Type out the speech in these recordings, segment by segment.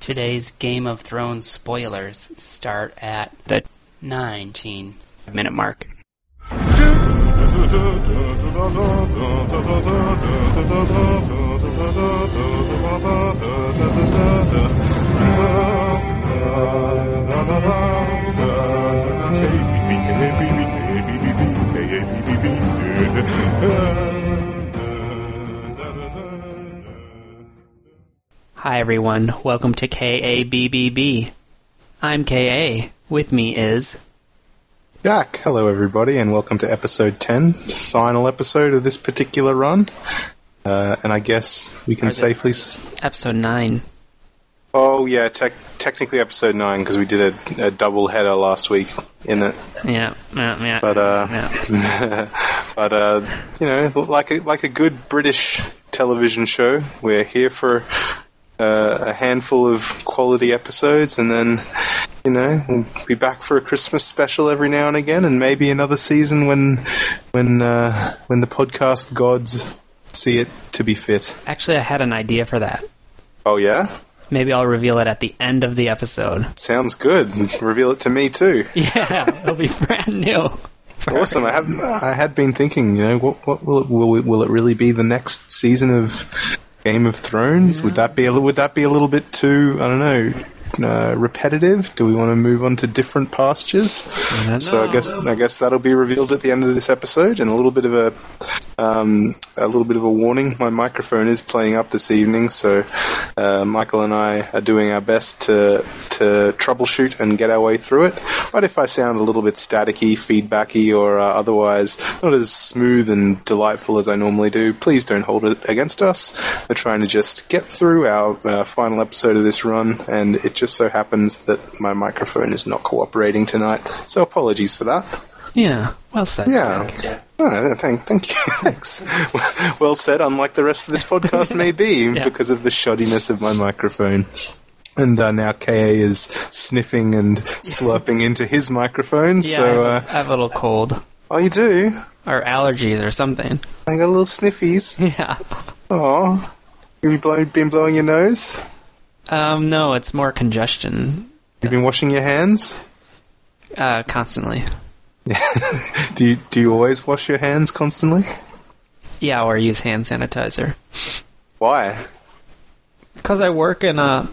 Today's Game of Thrones spoilers start at the 19 minute mark. Hi everyone, welcome to KABBB. I'm KA. With me is Jack, hello everybody, and welcome to episode 10, the final episode of this particular run. Uh, and I guess we can safely. S- episode 9. oh, yeah, tec- technically episode 9, because we did a, a double header last week in it. Yeah, yeah, yeah. But, uh, yeah. but, uh, you know, like a, like a good British television show, we're here for uh, a handful of quality episodes, and then, you know, we'll be back for a Christmas special every now and again, and maybe another season when, when, uh, when the podcast gods see it to be fit. Actually, I had an idea for that. Oh yeah, Maybe I'll reveal it at the end of the episode. sounds good. Reveal it to me too. Yeah, it'll be brand new. Awesome. I have. I had been thinking. You know, what, what will it will it, will it really be the next season of Game of Thrones? Would that be a, would that be a little bit too? I don't know. Uh, repetitive? Do we want to move on to different pastures? I So I guess I guess that'll be revealed at the end of this episode, and a little bit of a um, a little bit of a warning. My microphone is playing up this evening, so uh, Michael and I are doing our best to to troubleshoot and get our way through it. But if I sound a little bit staticky, feedbacky, or uh, otherwise not as smooth and delightful as I normally do, please don't hold it against us. We're trying to just get through our uh, final episode of this run, and it just so happens that my microphone is not cooperating tonight. So apologies for that. Yeah, well said. Yeah. Oh, thank, thank you. Thanks. well said, unlike the rest of this podcast may be, Yeah. because of the shoddiness of my microphone. And uh, now KA is sniffing and slurping into his microphone, Yeah, so, I, uh, have, I have a little cold. oh, you do? Or allergies or something. I got a little sniffies. Yeah. Oh, have you blow, been blowing your nose? Um, no, it's more congestion. You've been washing your hands? Uh, constantly. Do you, do you always wash your hands constantly? Yeah, or use hand sanitizer. Why? Because I work in a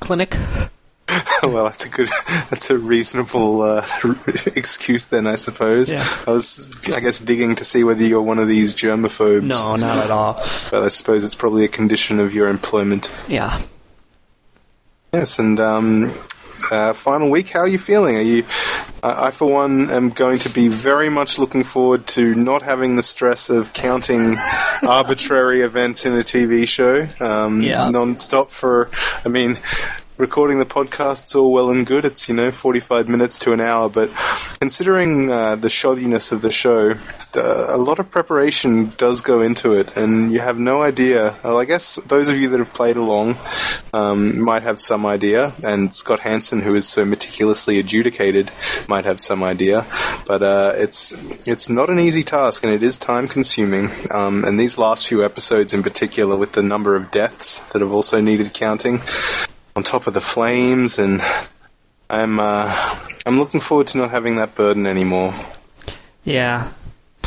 clinic. well, that's a good, that's a reasonable uh, excuse then, I suppose. Yeah. I was, I guess, digging to see whether you're one of these germaphobes. No, not at all. but I suppose it's probably a condition of your employment. Yeah. Yes, and um, uh, final week. How are you feeling? Are you? I, I, for one, am going to be very much looking forward to not having the stress of counting arbitrary events in a TV show um, Yeah. non-stop for. I mean. Recording the podcast's all well and good. It's you know forty five minutes to an hour, but considering uh, the shoddiness of the show, the, a lot of preparation does go into it, and you have no idea. Well, I guess those of you that have played along um, might have some idea, and Scott Hansen, who is so meticulously adjudicated, might have some idea. But uh, it's it's not an easy task, and it is time consuming. Um, and these last few episodes, in particular, with the number of deaths that have also needed counting, on top of the flames, and I'm uh, I'm looking forward to not having that burden anymore. Yeah.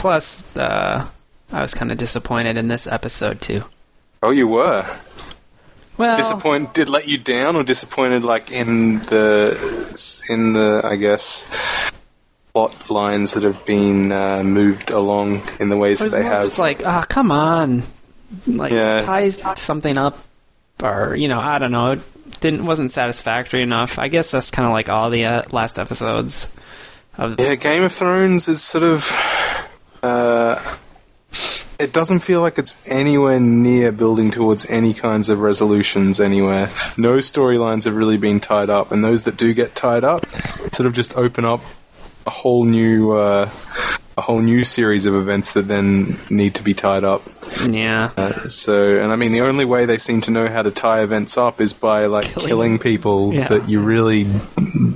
Plus, uh, I was kind of disappointed in this episode, too. Oh, you were Well, disappointed? Did let you down, or disappointed like in the in the I guess plot lines that have been uh, moved along in the ways that they have? just like, ah, come on. Like, Yeah. ties something up, or, you know, I don't know. It didn't, wasn't satisfactory enough. I guess that's kind of like all the uh, last episodes of Yeah, Game of Thrones is sort of. Uh, it doesn't feel like it's anywhere near building towards any kinds of resolutions anywhere. No storylines have really been tied up, and those that do get tied up sort of just open up a whole new. Uh, a whole new series of events that then need to be tied up. Yeah. Uh, so, and I mean, the only way they seem to know how to tie events up is by like Killing. killing, people Yeah. that you really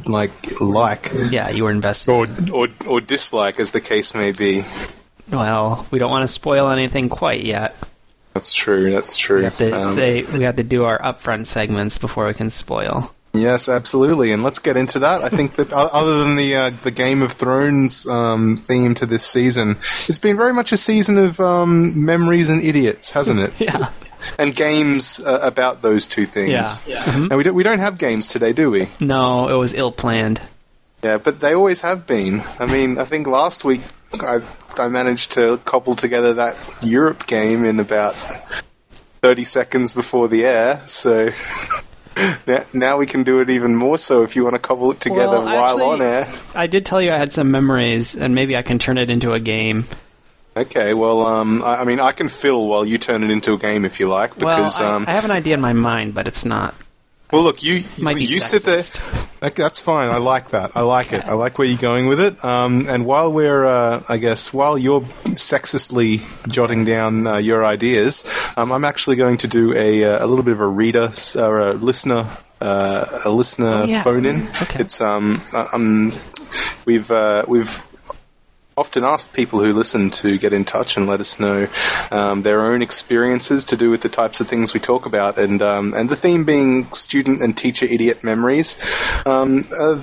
like like Yeah, you were invested. or or or dislike, as the case may be. Well, we don't want to spoil anything quite yet. That's true. That's true. We have to Um, say we have to do our upfront segments before we can spoil. Yes, absolutely, and let's get into that. I think that other than the uh, the Game of Thrones um, theme to this season, it's been very much a season of um, memories and idiots, hasn't it? Yeah. And games uh, about those two things. Yeah. And we don't we don't have games today, do we? No, it was ill planned. Yeah, but they always have been. I mean, I think last week I I managed to cobble together that Europe game in about thirty seconds before the air. So. Now- we can do it even more so if you want to cobble it together Well, while actually- on air. I did tell you I had some memories, and maybe I can turn it into a game. Okay, well, um, I, I mean, I can fill while you turn it into a game if you like, because, well, I, um, I have an idea in my mind, but it's not. well, look, you be you sit there. Okay, that's fine. I like that. I like it. I like where you're going with it. Um, and while we're, uh, I guess, while you're sexistly jotting down uh, your ideas, um, I'm actually going to do a, uh, a little bit of a reader s- or a listener. Uh, a listener Oh, yeah. phone in. Okay. It's um, uh, um, we've uh, we've often asked people who listen to get in touch and let us know um, their own experiences to do with the types of things we talk about, and um, and the theme being student and teacher idiot memories. Um, a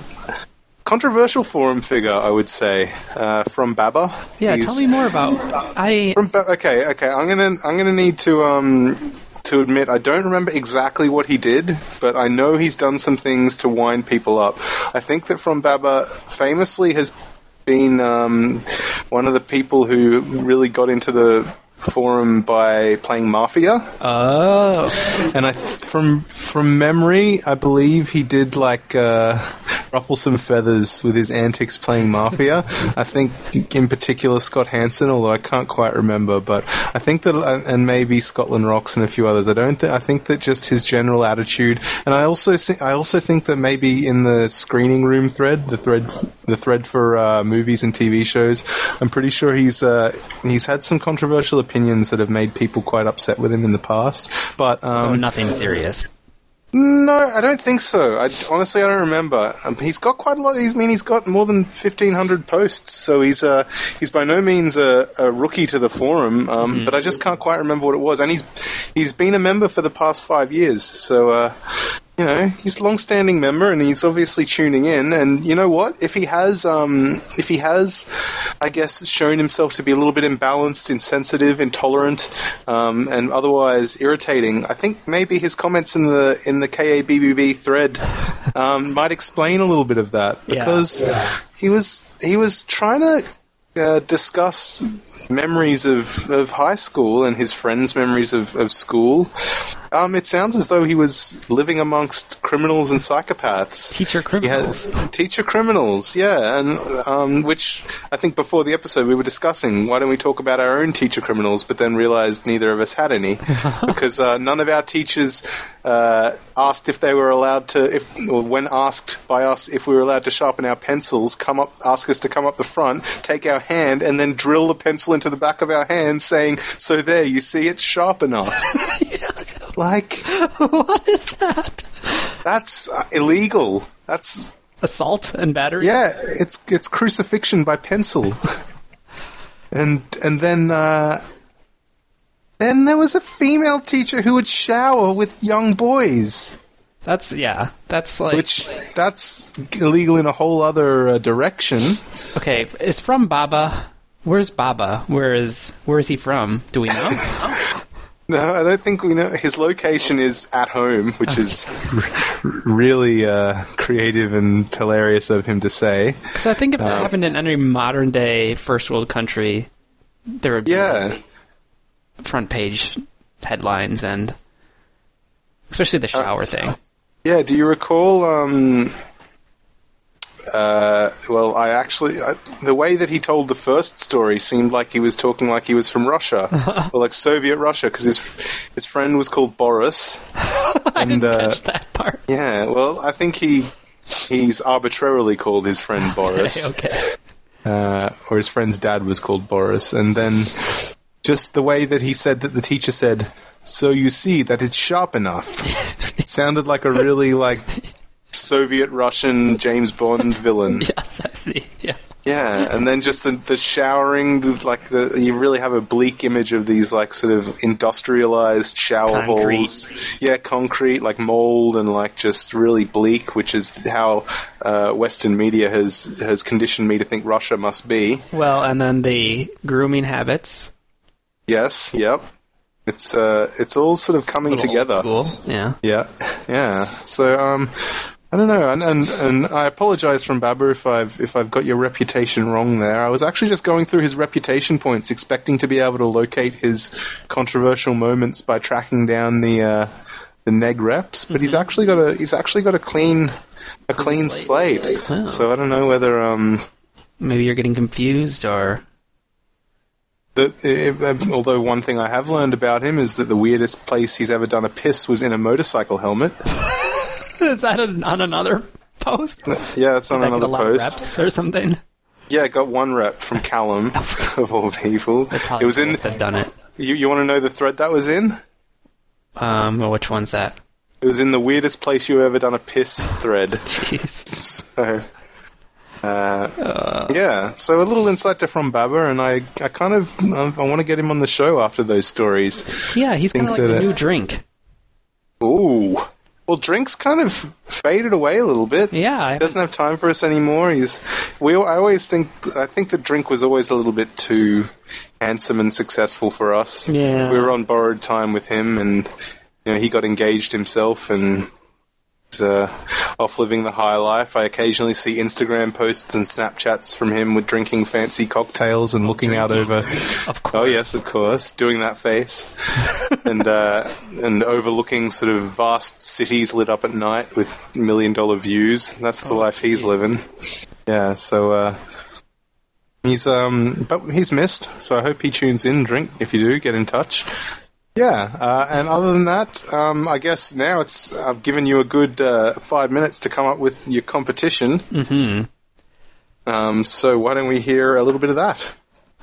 controversial forum figure, I would say, uh, from Baba. Yeah, He's- tell me more about. I from Ba- okay, okay. I'm gonna I'm gonna need to um to admit I don't remember exactly what he did, but I know he's done some things to wind people up. I think that from Baba famously has been um, one of the people who really got into the forum by playing Mafia, oh and I from from memory, I believe he did like uh, ruffle some feathers with his antics playing Mafia. I think in particular Scott Hansen, although I can't quite remember, but I think that and maybe Scotland Rocks and a few others. I don't think I think that just his general attitude, and I also I also think that maybe in the screening room thread, the thread the thread for uh, movies and TV shows, I'm pretty sure he's uh, he's had some controversial opinions that have made people quite upset with him in the past. But um, so nothing serious. no, I don't think so. I, honestly, I don't remember. Um, he's got quite a lot. I mean, he's got more than fifteen hundred posts, so he's uh, he's by no means a, a rookie to the forum. Um, But I just can't quite remember what it was. And he's he's been a member for the past five years, so uh, you know he's a long-standing member, and he's obviously tuning in. And you know what? If he has, um, if he has, I guess, shown himself to be a little bit imbalanced, insensitive, intolerant, um, and otherwise irritating, I think maybe his comments in the in the KABBB thread um, might explain a little bit of that Yeah. because he was he was trying to uh, discuss memories of, of high school and his friends' memories of, of school. Um, it sounds as though he was living amongst criminals and psychopaths. Teacher criminals. teacher criminals, yeah, and um, which I think before the episode we were discussing. Why don't we talk about our own teacher criminals? But then realized neither of us had any because uh, none of our teachers uh, asked if they were allowed to, if or when asked by us if we were allowed to sharpen our pencils, come up, ask us to come up the front, take our hand, and then drill the pencil into the back of our hands saying, "So there, you see, it's sharp enough." like what is that? that's uh, illegal. That's Assault and battery. Yeah, it's it's crucifixion by pencil. and and then uh, then there was a female teacher who would shower with young boys, That's yeah. That's like which that's illegal in a whole other uh, direction. okay. It's from Baba. Where's Baba? Where is where is he from? Do we know? No, I don't think we know. His location is at home, which is r- really uh, creative and hilarious of him to say. Because I think if that happened in any modern day first world country, there would be Yeah. like, front page headlines and especially the shower thing. Yeah, do you recall? Um, uh, well, I actually I, the way that he told the first story seemed like he was talking like he was from Russia or like Soviet Russia because his his friend was called Boris. I didn't uh, catch that part. Yeah, well, I think he he's arbitrarily called his friend Boris, Okay. uh, or his friend's dad was called Boris, and then just the way that he said that the teacher said. So you see that it's sharp enough. it sounded like a really like Soviet Russian James Bond villain. Yes, I see. Yeah. Yeah, and then just the, the showering, the, like the you really have a bleak image of these like sort of industrialized shower Concrete. halls. Yeah, concrete, like mold, and like just really bleak, which is how uh, Western media has has conditioned me to think Russia must be. Well, and then the grooming habits. Yes, yep. It's uh, it's all sort of coming together. Yeah. Yeah, yeah. So, um, I don't know, and, and and I apologize from Babu if I've if I've got your reputation wrong there. I was actually just going through his reputation points, expecting to be able to locate his controversial moments by tracking down the uh, the neg reps, but he's actually got a he's actually got a clean a clean slate. Wow. So I don't know whether um. Maybe you're getting confused, or um, although one thing I have learned about him is that the weirdest place he's ever done a piss was in a motorcycle helmet. is that an, on another post? Yeah, it's on a another post. reps or something. Yeah, I got one rep from Callum, of all people. It was in. have done it. You, you want to know the thread that was in? Um, well, which one's that? It was in the weirdest place you ever done a piss thread. So, uh, yeah. So a little insight to from Baba, and I, I kind of, I, I want to get him on the show after those stories. Yeah, he's kind of like a uh, new drink. Ooh. Well, drinks kind of faded away a little bit. Yeah, he doesn't have time for us anymore. He's we. I always think. I think the drink was always a little bit too handsome and successful for us. Yeah. we were on borrowed time with him, and you know he got engaged himself and. Uh, off living the high life. I occasionally see Instagram posts and Snapchats from him with drinking fancy cocktails and looking out over Of course. Oh yes, of course, doing that face, and uh, and overlooking sort of vast cities lit up at night with million dollar views. That's the life he's living. Yeah, so uh, he's um, but he's missed. So I hope he tunes in. Drink if you do, get in touch. Yeah, uh, and other than that, um, I guess now it's I've given you a good uh, five minutes to come up with your competition. Mm-hmm. Um, so why don't we hear a little bit of that?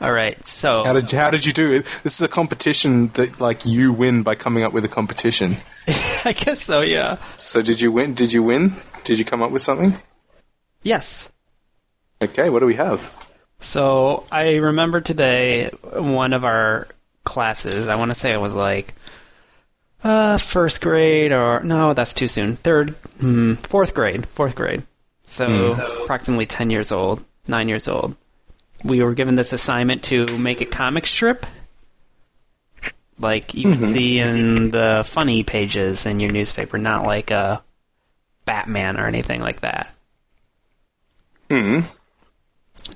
All right, so How did how did you do it? This is a competition that like you win by coming up with a competition. I guess so. Yeah. So did you win? Did you win? Did you come up with something? Yes. Okay, what do we have? So I remember today one of our classes. I want to say it was like uh, first grade or no, that's too soon. Third, hmm, fourth grade, fourth grade. So approximately ten years old, nine years old. We were given this assignment to make a comic strip, like you would see in the funny pages in your newspaper, not like a Batman or anything like that. Hmm.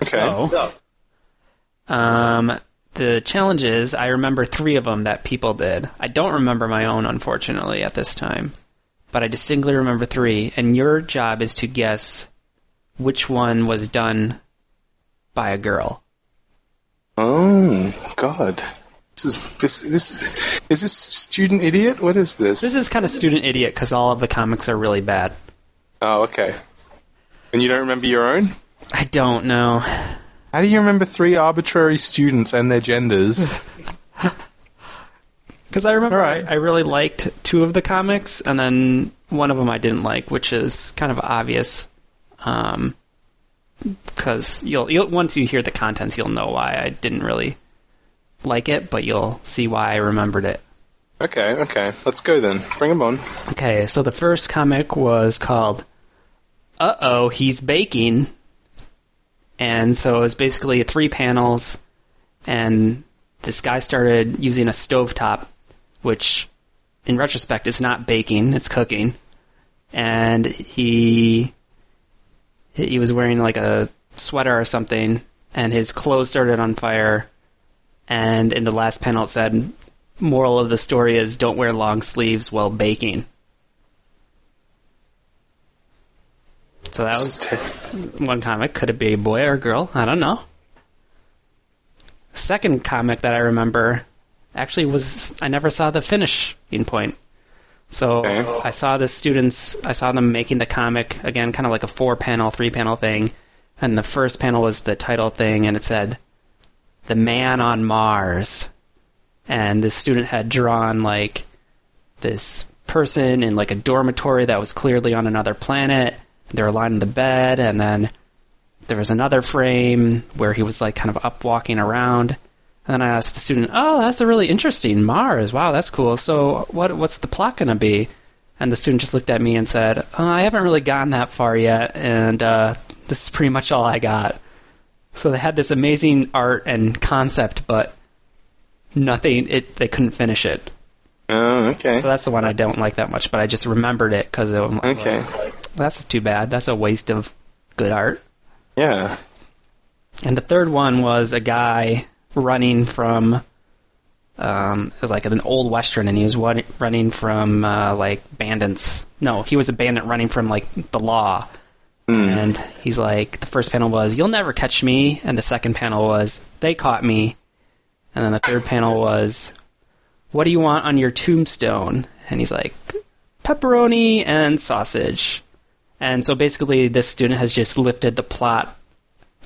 Okay. So, um, the challenges, I remember three of them that people did. I don't remember my own, unfortunately, at this time. But I distinctly remember three, and your job is to guess which one was done by a girl. Oh God. This is this this is this student idiot? What is this? This is kind of student idiot because all of the comics are really bad. oh, okay. And you don't remember your own? I don't know. How do you remember three arbitrary students and their genders? Because I remember right. I, I really liked two of the comics, and then one of them I didn't like, which is kind of obvious. Um, because you'll, you'll once you hear the contents, you'll know why I didn't really like it, but you'll see why I remembered it. okay, okay. Let's go then. Bring them on. Okay, so the first comic was called "Uh Oh, He's Baking," and so it was basically three panels, and this guy started using a stovetop, which, in retrospect, is not baking; it's cooking, and he he was wearing like a sweater or something, and his clothes started on fire. And in the last panel, it said, "Moral of the story is don't wear long sleeves while baking." So that was one comic. Could it be a boy or a girl? I don't know. Second comic that I remember actually was I never saw the finishing point. So Okay. I saw the students, I saw them making the comic again, kind of like a four panel, three panel thing. And the first panel was the title thing, and it said, "The Man on Mars." And the student had drawn like this person in like a dormitory that was clearly on another planet. They were lying in the bed, and then there was another frame where he was like kind of up walking around. And then I asked the student, "Oh, that's a really interesting Mars. Wow, that's cool. So, what what's the plot going to be?" And the student just looked at me and said, oh, "I haven't really gotten that far yet, and uh, this is pretty much all I got." So they had this amazing art and concept, but nothing. It they couldn't finish it. Oh, okay. So that's the one I don't like that much. But I just remembered it because it. Was, Okay. That's too bad. That's a waste of good art. Yeah. And the third one was a guy running from, um, it was like an old western, and he was wa- running from uh, like bandits. No, he was a bandit running from like the law. And he's like, the first panel was, "You'll never catch me," and the second panel was, "They caught me," and then the third panel was, "What do you want on your tombstone?" And he's like, "Pepperoni and sausage." And so basically, this student has just lifted the plot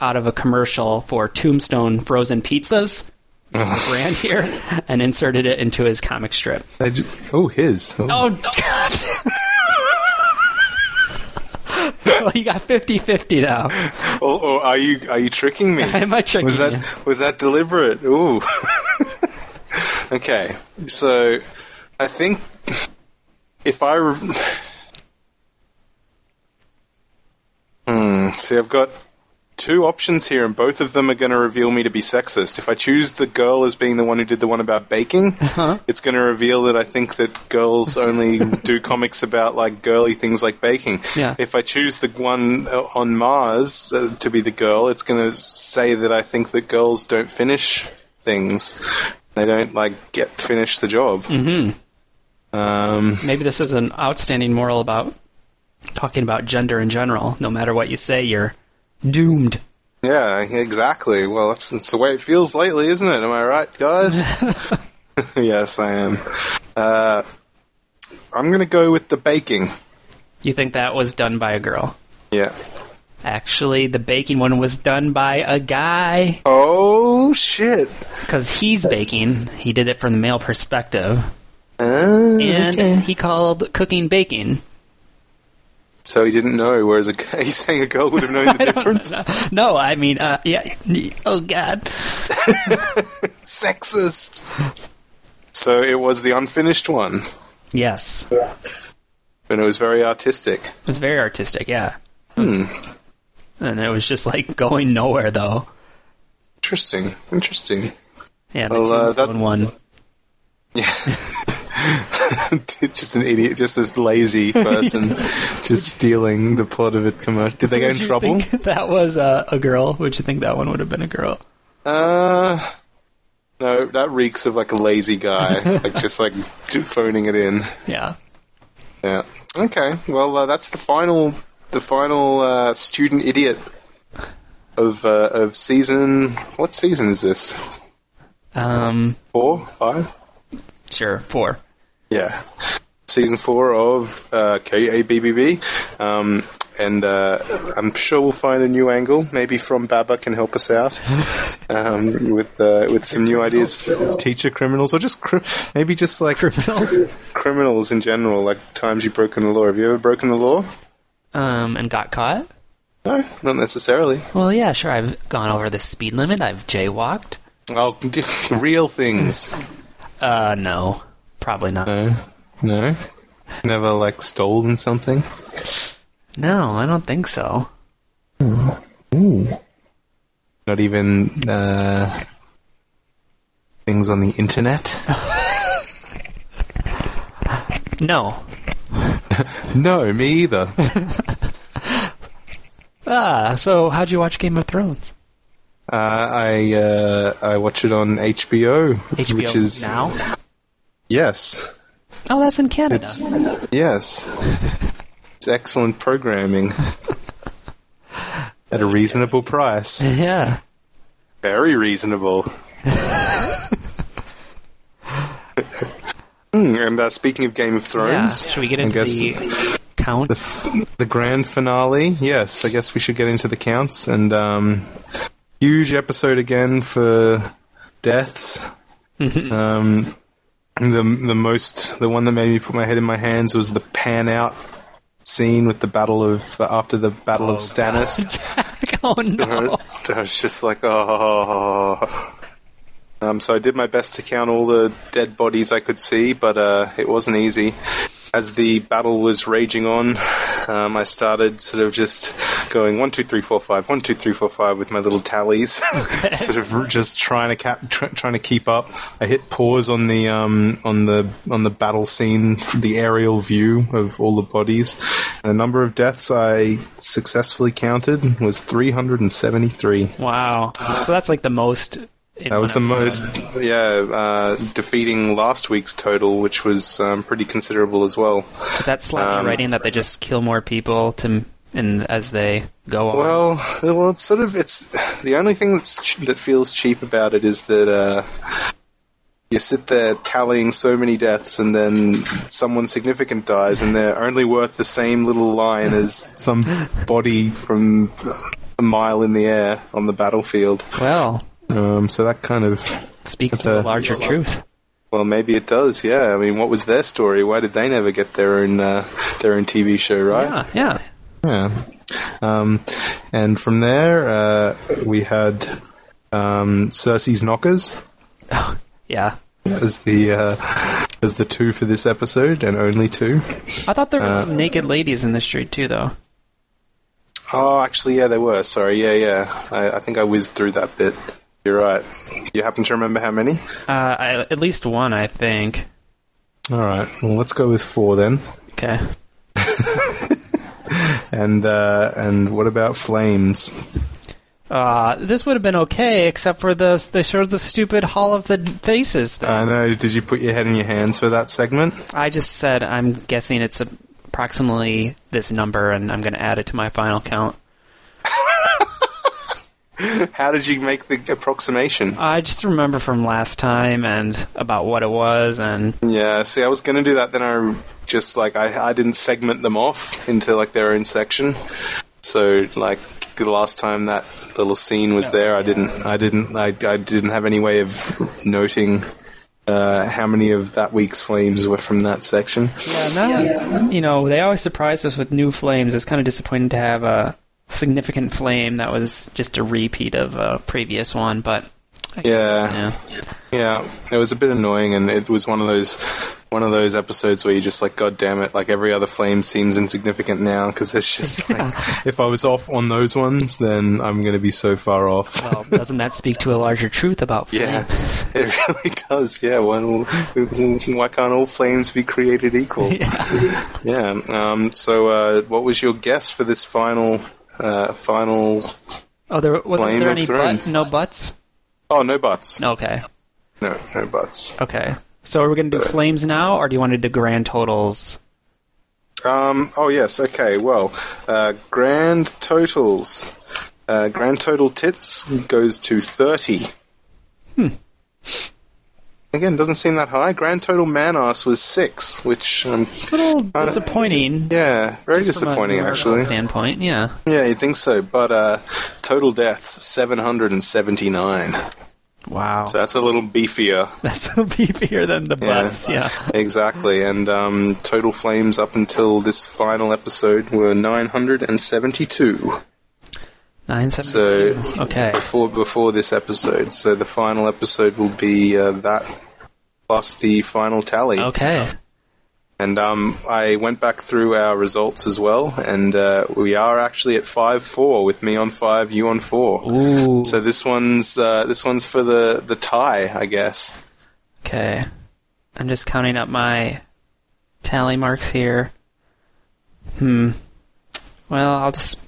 out of a commercial for Tombstone frozen pizzas brand here and inserted it into his comic strip. I ju- oh, his. Oh. Oh god. well, you got 50-50 now. Oh, oh, are you are you tricking me? Am I tricking was that you? was that deliberate? Ooh. okay, so I think if I re- hmm, see, I've got two options here, and both of them are going to reveal me to be sexist. If I choose the girl as being the one who did the one about baking, Uh-huh. it's going to reveal that I think that girls only do comics about like girly things like baking. Yeah. If I choose the one uh, on Mars uh, to be the girl, it's going to say that I think that girls don't finish things. They don't like get finish the job. Mm-hmm. Um, Maybe this is an outstanding moral about talking about gender in general. No matter what you say, you're doomed. yeah, exactly. Well, that's, that's the way it feels lately, isn't it? Am I right, guys? yes, I am. Uh, I'm going to go with the baking. You think that was done by a girl? Yeah. Actually, the baking one was done by a guy Oh shit! because he's baking. He did it from the male perspective, Uh, and okay. he called cooking baking. So he didn't know, whereas a, he's saying a girl would have known the difference. No, I mean, uh, yeah. Oh God. Sexist. So it was the unfinished one, Yes, and it was very artistic. it was very artistic. Yeah, Hmm. and it was just like going nowhere though. Interesting. Interesting. Yeah, the Well, uh, that- one. Yeah. just an idiot, just this lazy person, just stealing the plot of a commercial. Did they get in trouble? that was uh, a girl? Would you think that one would have been a girl? Uh, no, that reeks of like a lazy guy, like just like phoning it in. Yeah. Yeah. Okay. Well, uh, that's the final, the final uh, student idiot of uh, of season. What season is this? Um. Four, five? Sure. Four. Yeah. Season four of uh, KABBB. Um, and uh, I'm sure we'll find a new angle. Maybe from Baba can help us out um, with uh, with some new ideas for teacher criminals, or just cri- maybe just like Criminals. criminals in general, like times you've broken the law. Have you ever broken the law? Um. And got caught. No, not necessarily. Well, yeah, sure. I've gone over the speed limit. I've jaywalked. Oh, real things. Uh, no, probably not. No, no, never like stolen something. No, I don't think so. Ooh. Not even uh, things on the internet. No. No, me either. Ah, so how'd you watch Game of Thrones? Uh, I uh, I watch it on HBO, HBO which is now. Yes, Oh, that's in Canada. it's yes, it's excellent programming at a reasonable price, yeah. very reasonable. Hmm, and uh, speaking of Game of Yeah. Thrones, Should we get into the counts? the, the grand finale. Yes, I guess we should get into the counts and um, huge episode again for deaths. um, the the most the one that made me put my head in my hands was the pan out scene with the battle of after the battle of Stannis. oh no. I was just like, oh. Um, so I did my best to count all the dead bodies I could see, but uh, it wasn't easy. As the battle was raging on, um, I started sort of just going one, two, three, four, five, one, two, three, four, five with my little tallies, sort of just trying to cap, tr- trying to keep up. I hit pause on the um, on the on the battle scene, the aerial view of all the bodies. And the number of deaths I successfully counted was three hundred and seventy three. Wow. So that's like the most. In That was the one episode. most, yeah, uh, defeating last week's total, which was um, pretty considerable as well. Is that sloppy um, writing that they just kill more people to and as they go on? Well, well, it's sort of it's the only thing that's ch- that feels cheap about it is that uh, you sit there tallying so many deaths, and then someone significant dies, and they're only worth the same little line as some body from a mile in the air on the battlefield. well, Um, so that kind of speaks to a uh, larger truth. Well, maybe it does. Yeah, I mean, what was their story? Why did they never get their own uh, their own TV show? Right? Yeah, yeah. Yeah. Um, and from there, uh, we had um, Cersei's knockers Yeah. as the uh, as the two for this episode, and only two. I thought there were Uh, some naked ladies in the street too, though. Oh, actually, yeah, they were. Sorry, yeah, yeah. I, I think I whizzed through that bit. You're right. You happen to remember how many? Uh, I, at least one, I think. All right. Well, let's go with four then. Okay. And uh, and what about flames? Uh, this would have been okay, except for the they showed the stupid Hall of the Faces. Thing. I know. Did you put your head in your hands for that segment? I just said I'm guessing it's approximately this number, and I'm going to add it to my final count. How did you make the approximation? I just remember from last time and about what it was, and Yeah, see, I was going to do that, then I just, like, I, I didn't segment them off into, like, their own section. So, like, the last time that little scene was there, I didn't, I didn't, I, I didn't have any way of noting uh, how many of that week's flames were from that section. yeah, now you know they always surprise us with new flames. It's kind of disappointing to have a significant flame that was just a repeat of a previous one, but I guess, Yeah. yeah. Yeah, it was a bit annoying, and it was one of those one of those episodes where you just like, God damn it! Like every other flame seems insignificant now because it's just like, if I was off on those ones, then I'm going to be so far off. Well, doesn't that speak to a larger truth about flame? yeah, it really does. Yeah, well, why can't all flames be created equal? Yeah. Um, so, uh, what was your guess for this final uh, final? Oh, there wasn't Flame there any Thrones. but, no buts. Oh, no buts. Okay, No, no buts. okay. So are we going to do flames now, or do you want to do grand totals? Um, oh yes, okay. Well, uh, grand totals. Uh, grand total tits goes to thirty again, doesn't seem that high. Grand total Manos was six, which um, it's a little disappointing. Yeah, very disappointing actually. Standpoint, yeah. Yeah, you think so, but uh, total deaths seven hundred and seventy nine. Wow. So that's a little beefier. That's a little beefier than the butts, yeah. yeah. Exactly. And um, total flames up until this final episode were 972. Nine seventy two. So- Okay. before before this episode. So the final episode will be uh, that plus the final tally. Okay. And um, I went back through our results as well, and uh, we are actually at five four with me on five, you on four. Ooh. So this one's uh, this one's for the the tie, I guess. Okay. I'm just counting up my tally marks here. Hmm. Well, I'll just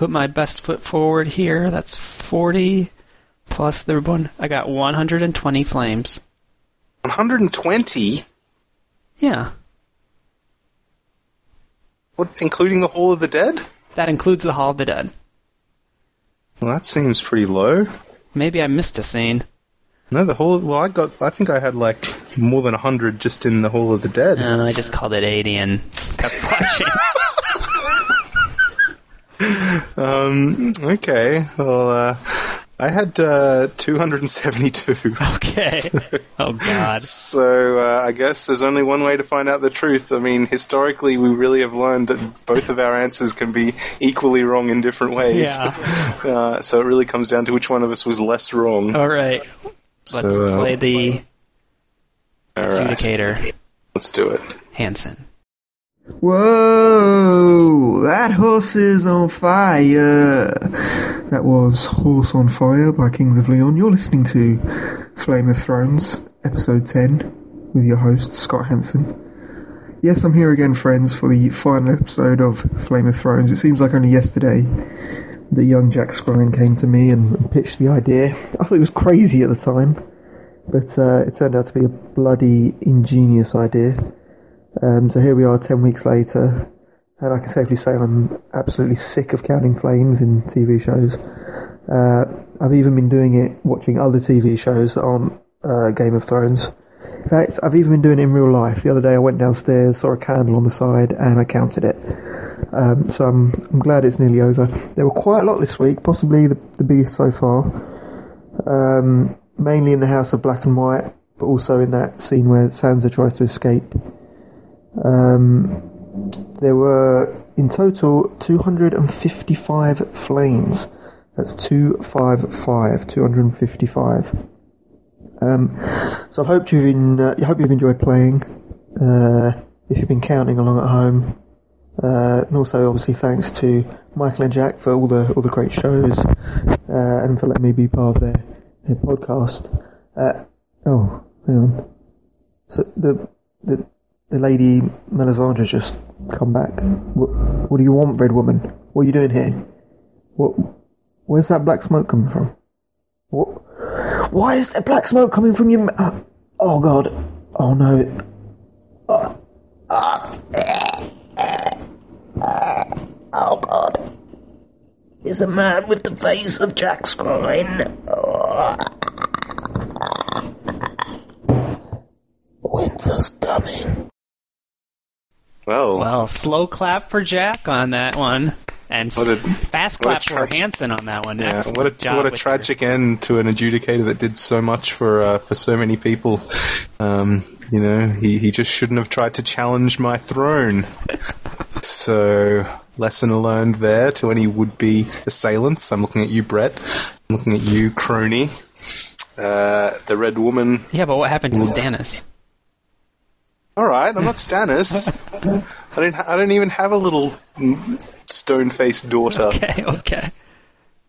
put my best foot forward here. That's 40 plus the one. I got 120 flames. One hundred and twenty. Yeah. What, including the Hall of the Dead? That includes the Hall of the Dead. Well, that seems pretty low. Maybe I missed a scene. No, the Hall. Well, I got. I think I had like more than hundred just in the Hall of the Dead. And I just called it 80 and kept watching. Um, okay. Well, uh, I had uh, 272. Okay. oh God. So uh, I guess there's only one way to find out the truth. I mean, historically, we really have learned that both of our answers can be equally wrong in different ways. Yeah. Uh, so it really comes down to which one of us was less wrong. All right. Let's So, uh, play the All right, adjudicator, let's do it. Hanson. Whoa, that horse is on fire. That was Horse on Fire by Kings of Leon. You're listening to Flame of Thrones, episode 10, with your host, Scott Hansen. Yes, I'm here again, friends, for the final episode of Flame of Thrones. It seems like only yesterday that young Jack Scrine came to me and pitched the idea. I thought it was crazy at the time, but uh, it turned out to be a bloody ingenious idea. Um, so here we are 10 weeks later, and I can safely say I'm absolutely sick of counting flames in TV shows. Uh, I've even been doing it watching other TV shows that aren't uh, Game of Thrones. In fact, I've even been doing it in real life. The other day I went downstairs, saw a candle on the side, and I counted it. Um, so I'm, I'm glad it's nearly over. There were quite a lot this week, possibly the, the biggest so far. Um, mainly in the House of Black and White, but also in that scene where Sansa tries to escape. Um, there were in total 255 flames. That's 255, 255. Um, so I hope you've uh, I hope you've enjoyed playing. Uh, if you've been counting along at home, uh, and also obviously thanks to Michael and Jack for all the all the great shows, uh, and for letting me be part of their, their podcast. Uh, oh, hang on. So the the the lady Melisandre just come back. What, what do you want, Red Woman? What are you doing here? What? Where's that black smoke coming from? What? Why is there black smoke coming from your? ma- uh, Oh God! Oh no! Oh God! It's a man with the face of Jack Scrine. Winter's coming. Well, Well, slow clap for Jack on that one, and a- fast clap for Hanson on that one. yeah, Excellent what a what a tragic end to an adjudicator that did so much for uh, for so many people. Um, you know, he he just shouldn't have tried to challenge my throne. So, lesson learned there to any would be assailants. I'm looking at you, Brett. I'm looking at you, Crony. Uh, the Red Woman. Yeah, but what happened to Stannis? All right, I'm not Stannis. I don't. I don't even have a little stone faced daughter. Okay, okay.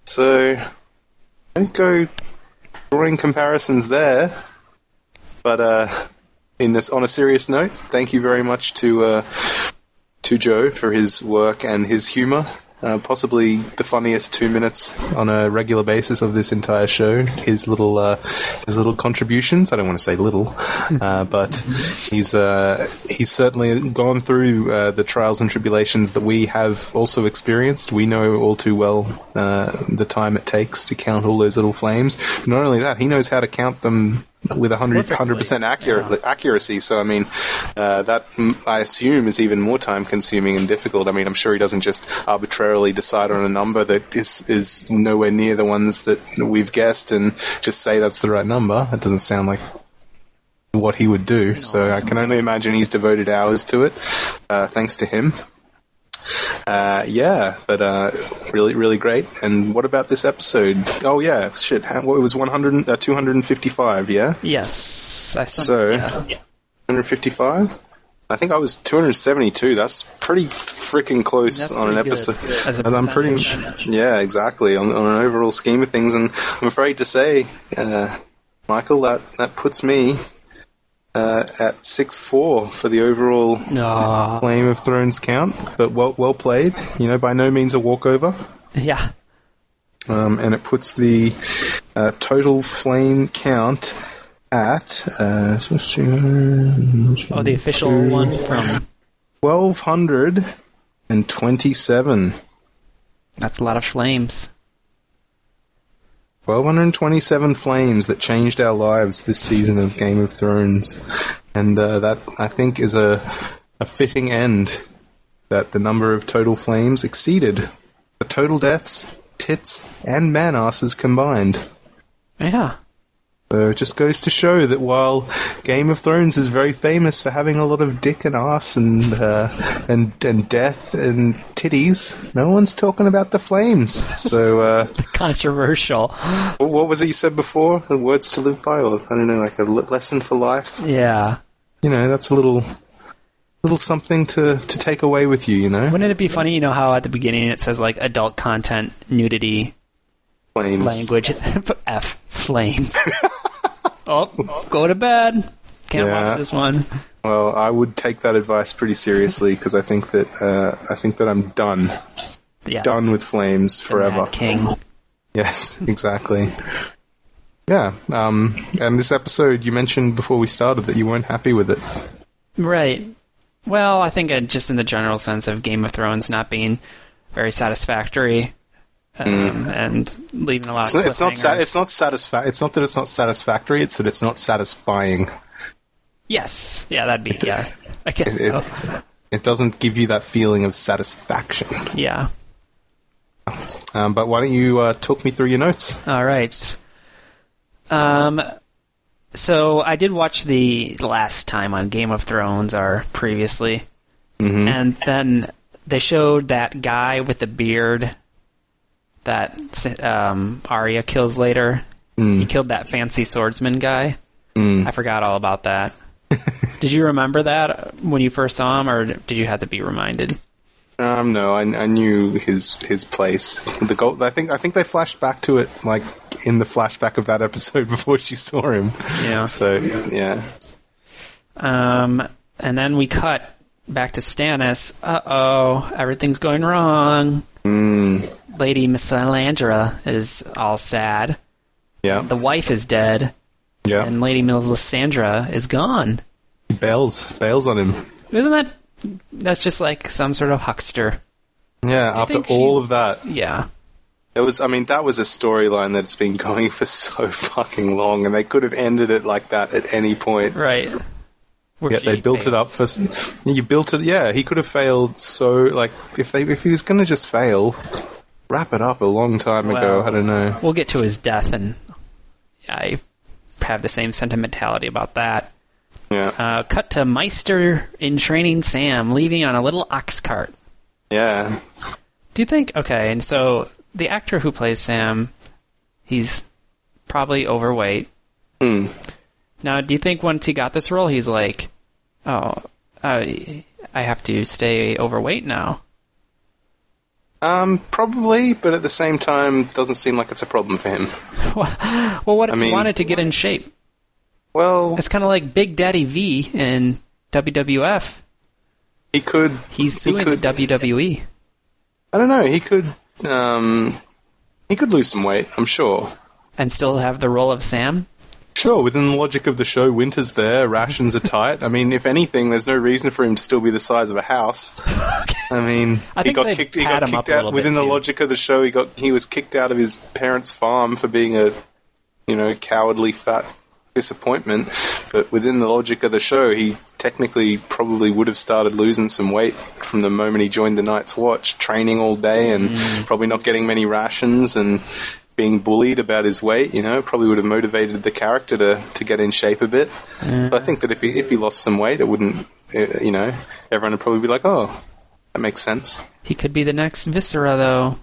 So, don't go drawing comparisons there. But uh, in this, on a serious note, thank you very much to uh, to Joe for his work and his humour. Uh, possibly the funniest two minutes on a regular basis of this entire show. His little uh, his little contributions. I don't want to say little, uh, but he's uh, he's certainly gone through uh, the trials and tribulations that we have also experienced. We know all too well uh, the time it takes to count all those little flames. Not only that, he knows how to count them with 100 percent accuracy. So I mean, uh, that mm, I assume is even more time consuming and difficult. I mean, I'm sure he doesn't just arbitrarily decide on a number that is is nowhere near the ones that we've guessed and just say that's the right number. That doesn't sound like what he would do. So I can only imagine he's devoted hours to it. Uh, thanks to him. Uh, yeah, but uh, really, really great. And what about this episode? Oh yeah, shit. How, what it was 100, uh, 255, yeah? Yes. I thought, So- yeah. 255? I think I was 272. That's pretty freaking close That's on an episode. and I'm pretty, yeah, exactly. On, on an overall scheme of things, and I'm afraid to say, uh, Michael, that that puts me uh, at six four for the overall Aw. Flame of Thrones count. But well, well played. You know, by no means a walkover. yeah. Um, and it puts the uh, total flame count at uh, Oh, the official one from. 1227. That's a lot of flames. 1227 flames that changed our lives this season of Game of Thrones. And uh, that, I think, is a, a fitting end that the number of total flames exceeded the total deaths tits and man asses combined. Yeah. So it just goes to show that while Game of Thrones is very famous for having a lot of dick and ass and uh, and and death and titties, no one's talking about the flames. So uh, Controversial. what was it you said before? Words to live by, or I don't know, like a lesson for life. Yeah. You know, that's a little little something to to take away with you. You know, Wouldn't it be funny, you know, how at the beginning it says like adult content, nudity, flames. language, F, flames. oh, go to bed. Can't Yeah. watch this one. Well, I would take that advice pretty seriously because I think that uh, I think that I'm done, Yeah. done with flames The forever. Mad King. Yes, exactly. Yeah, um, and this episode you mentioned before we started that you weren't happy with it. Right. Well, I think uh, just in the general sense of Game of Thrones not being very satisfactory, um, and leaving a lot It's of not. It's not. Sa- it's not satisfa- It's not that it's not satisfactory. It's that it's not satisfying. Yes. Yeah, that'd be. Yeah. I guess It- so. It doesn't give you that feeling of satisfaction. Yeah. Um, but why don't you uh, talk me through your notes? All right. Um. So I did watch the last time on Game of Thrones, or previously, Mm-hmm. and then they showed that guy with the beard that um, Arya kills later. He killed that fancy swordsman guy. Mm. I forgot all about that. did you remember that when you first saw him, or did you have to be reminded? Um, no, I, I knew his his place. The gold. I think I think they flashed back to it like in the flashback of that episode before she saw him. Yeah. So yeah. Um, and then we cut back to Stannis. Uh oh, everything's going wrong. Mm, Lady Melisandre is all sad. yeah. The wife is dead, yeah. and Lady Melisandre is gone. Bails bails on him. Isn't that? That's just like some sort of huckster. Yeah. After all of that, Yeah. it was. I mean, that was a storyline that's been going for so fucking long, and they could have ended it like that at any point. Right. Where Yet they built it up for. You built it. Yeah, he could have failed. So like, if they if he was going to just fail, wrap it up a long time ago. I don't know. We'll get to his death, and I have the same sentimentality about that. Yeah. Uh, cut to Maester in training Sam, leaving on a little ox cart. Yeah. Do you think? Okay, and so the actor who plays Sam, he's probably overweight. Hmm. Now, do you think once he got this role, he's like, oh, I, I have to stay overweight now? Um, probably, but at the same time, doesn't seem like it's a problem for him. well, what if I he wanted to get in shape? Well, It's kind of like Big Daddy V in WWF. he could. He's he could, the WWE. I don't know. He could. Um, he could lose some weight. I'm sure. and still have the role of Sam. Sure, within the logic of the show, winter's there, rations are tight. I mean, if anything, there's no reason for him to still be the size of a house. I mean, I he got kicked. He got kicked out within the too. logic of the show. He got he was kicked out of his parents' farm for being a, you know, cowardly fat disappointment. But within the logic of the show, he technically probably would have started losing some weight from the moment he joined the Night's Watch, training all day and Mm. probably not getting many rations and being bullied about his weight, you know, probably would have motivated the character to, to get in shape a bit. But I think that if he if he lost some weight, it wouldn't, uh, you know, everyone would probably be like, oh, that makes sense. He could be the next Viscera, though.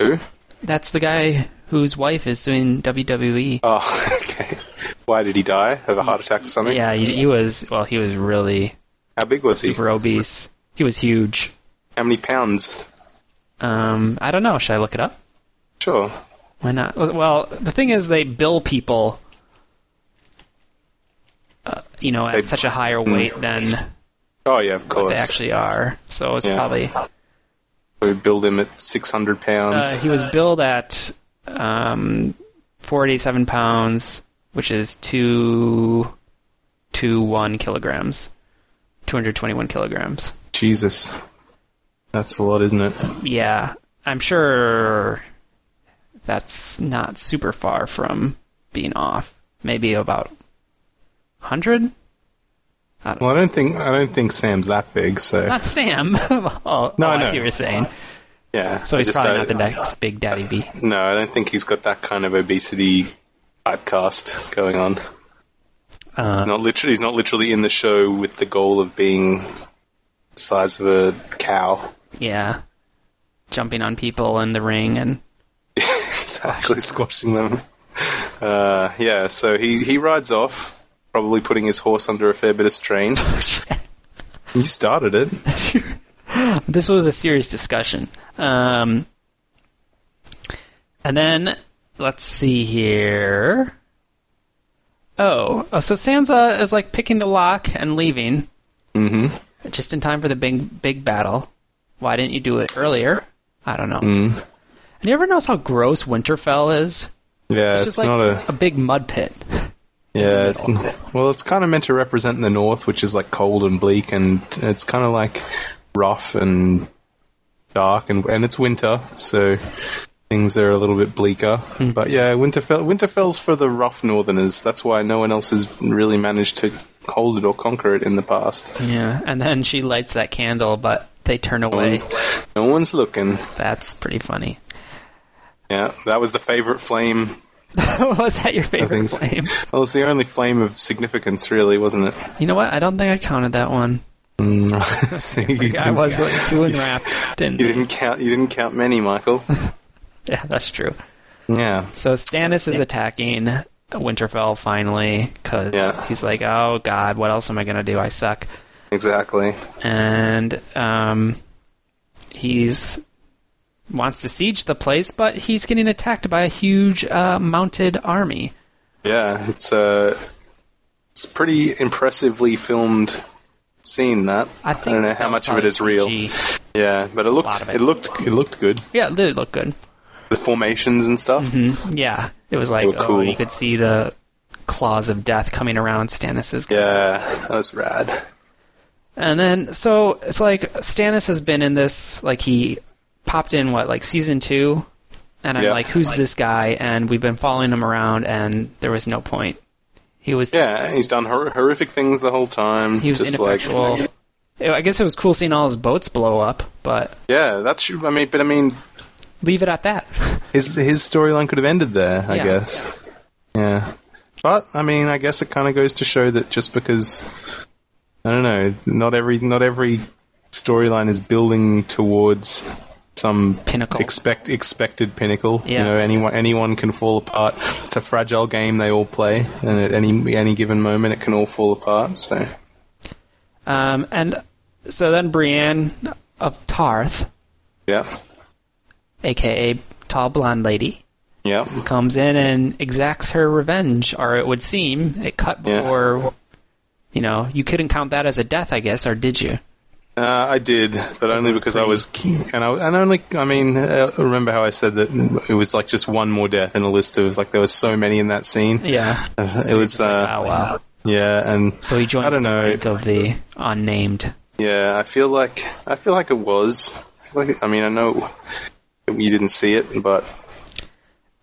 Who? That's the guy whose wife is suing WWE. Oh, okay. Why did he die? Have a heart attack or something? Yeah, he, he was. Well, he was really How big was he? super obese. He was huge. How many pounds? Um, I don't know. Should I look it up? Sure. Why not? Well, the thing is, they bill people, uh, you know, at They- such a higher weight than Oh yeah, of course. they actually are. So it's Yeah. probably We build him at six hundred pounds. uh, he was billed at um, forty-seven pounds, which is two two one kilograms, two hundred twenty-one kilograms. Jesus, that's a lot, isn't it? Yeah, I'm sure that's not super far from being off. Maybe about hundred. I don't Well, I don't think I don't think Sam's that big. So Not Sam. oh, No, oh, I I see what you're saying. Yeah. So he's probably not the next Big Daddy V. No, I don't think he's got that kind of obesity typecast going on. Uh, Not literally, he's not literally in the show with the goal of being the size of a cow. yeah, jumping on people in the ring and exactly, squashing them. Uh, yeah, so he, he rides off, probably putting his horse under a fair bit of strain. you started it. this was a serious discussion. Um, and then let's see here. Oh, oh, so Sansa is like picking the lock and leaving Mm-hmm. just in time for the big big battle. Why didn't you do it earlier? I don't know. Mm. And you ever notice how gross Winterfell is? Yeah, It's it's, just like not a a big mud pit. yeah. Well, it's kind of meant to represent the north, which is like cold and bleak, and it's kind of like rough and dark, and and it's winter, so things are a little bit bleaker. Hmm. But yeah, Winterfell Winterfell's for the rough northerners. That's why no one else has really managed to hold it or conquer it in the past. Yeah, and then she lights that candle, but they turn away. No one's looking. That's pretty funny. Yeah, that was the favorite flame. was that your favorite flame? Well, it's the only flame of significance, really, wasn't it? You know what? I don't think I counted that one. Mm. So I was like, too enwrapped. Didn't, you didn't count. You didn't count many, Michael. Yeah, that's true. Yeah. So Stannis is attacking Winterfell finally because Yeah. he's like, "Oh God, what else am I gonna do? I suck." Exactly. And um, he's wants to siege the place, but he's getting attacked by a huge uh, mounted army. Yeah, it's a it's pretty impressively filmed scene. That I think don't know how much of it is is real. Yeah, but it looked it. it. looked it looked good. Yeah, it did look good. The formations and stuff. Yeah, it was like, oh, cool. you could see the claws of death coming around Stannis's. Yeah, that was rad. And then, so it's like Stannis has been in this, like he popped in what, like season two, and I'm Yeah. like, who's this guy? And we've been following him around, and there was no point. He was Yeah, he's done hor- horrific things the whole time. he was just like ineffectual. I guess it was cool seeing all his boats blow up, but yeah, that's. true. I mean, but I mean, leave it at that. his his storyline could have ended there. I Yeah. guess. Yeah, but I mean, I guess it kind of goes to show that just because I don't know, not every not every storyline is building towards some Pinnacle. expect expected pinnacle. Yeah. You know, anyone anyone can fall apart. It's a fragile game they all play, and at any any given moment, it can all fall apart. So Um, and so then Brienne of Tarth, yeah, aka Tall Blonde Lady, yeah, comes in and exacts her revenge, or it would seem it cut Yeah. before. You know, you couldn't count that as a death, I guess, or did you? Uh, I did, but only because I was keen, and I and only I mean uh, remember how I said that it was like just one more death in a list of like there was so many in that scene. Yeah. Uh, it was oh uh, wow. yeah, and So he joins I don't the know. rank of the unnamed. yeah, I feel like I feel like it was. I, like it- I mean, I know you didn't see it, but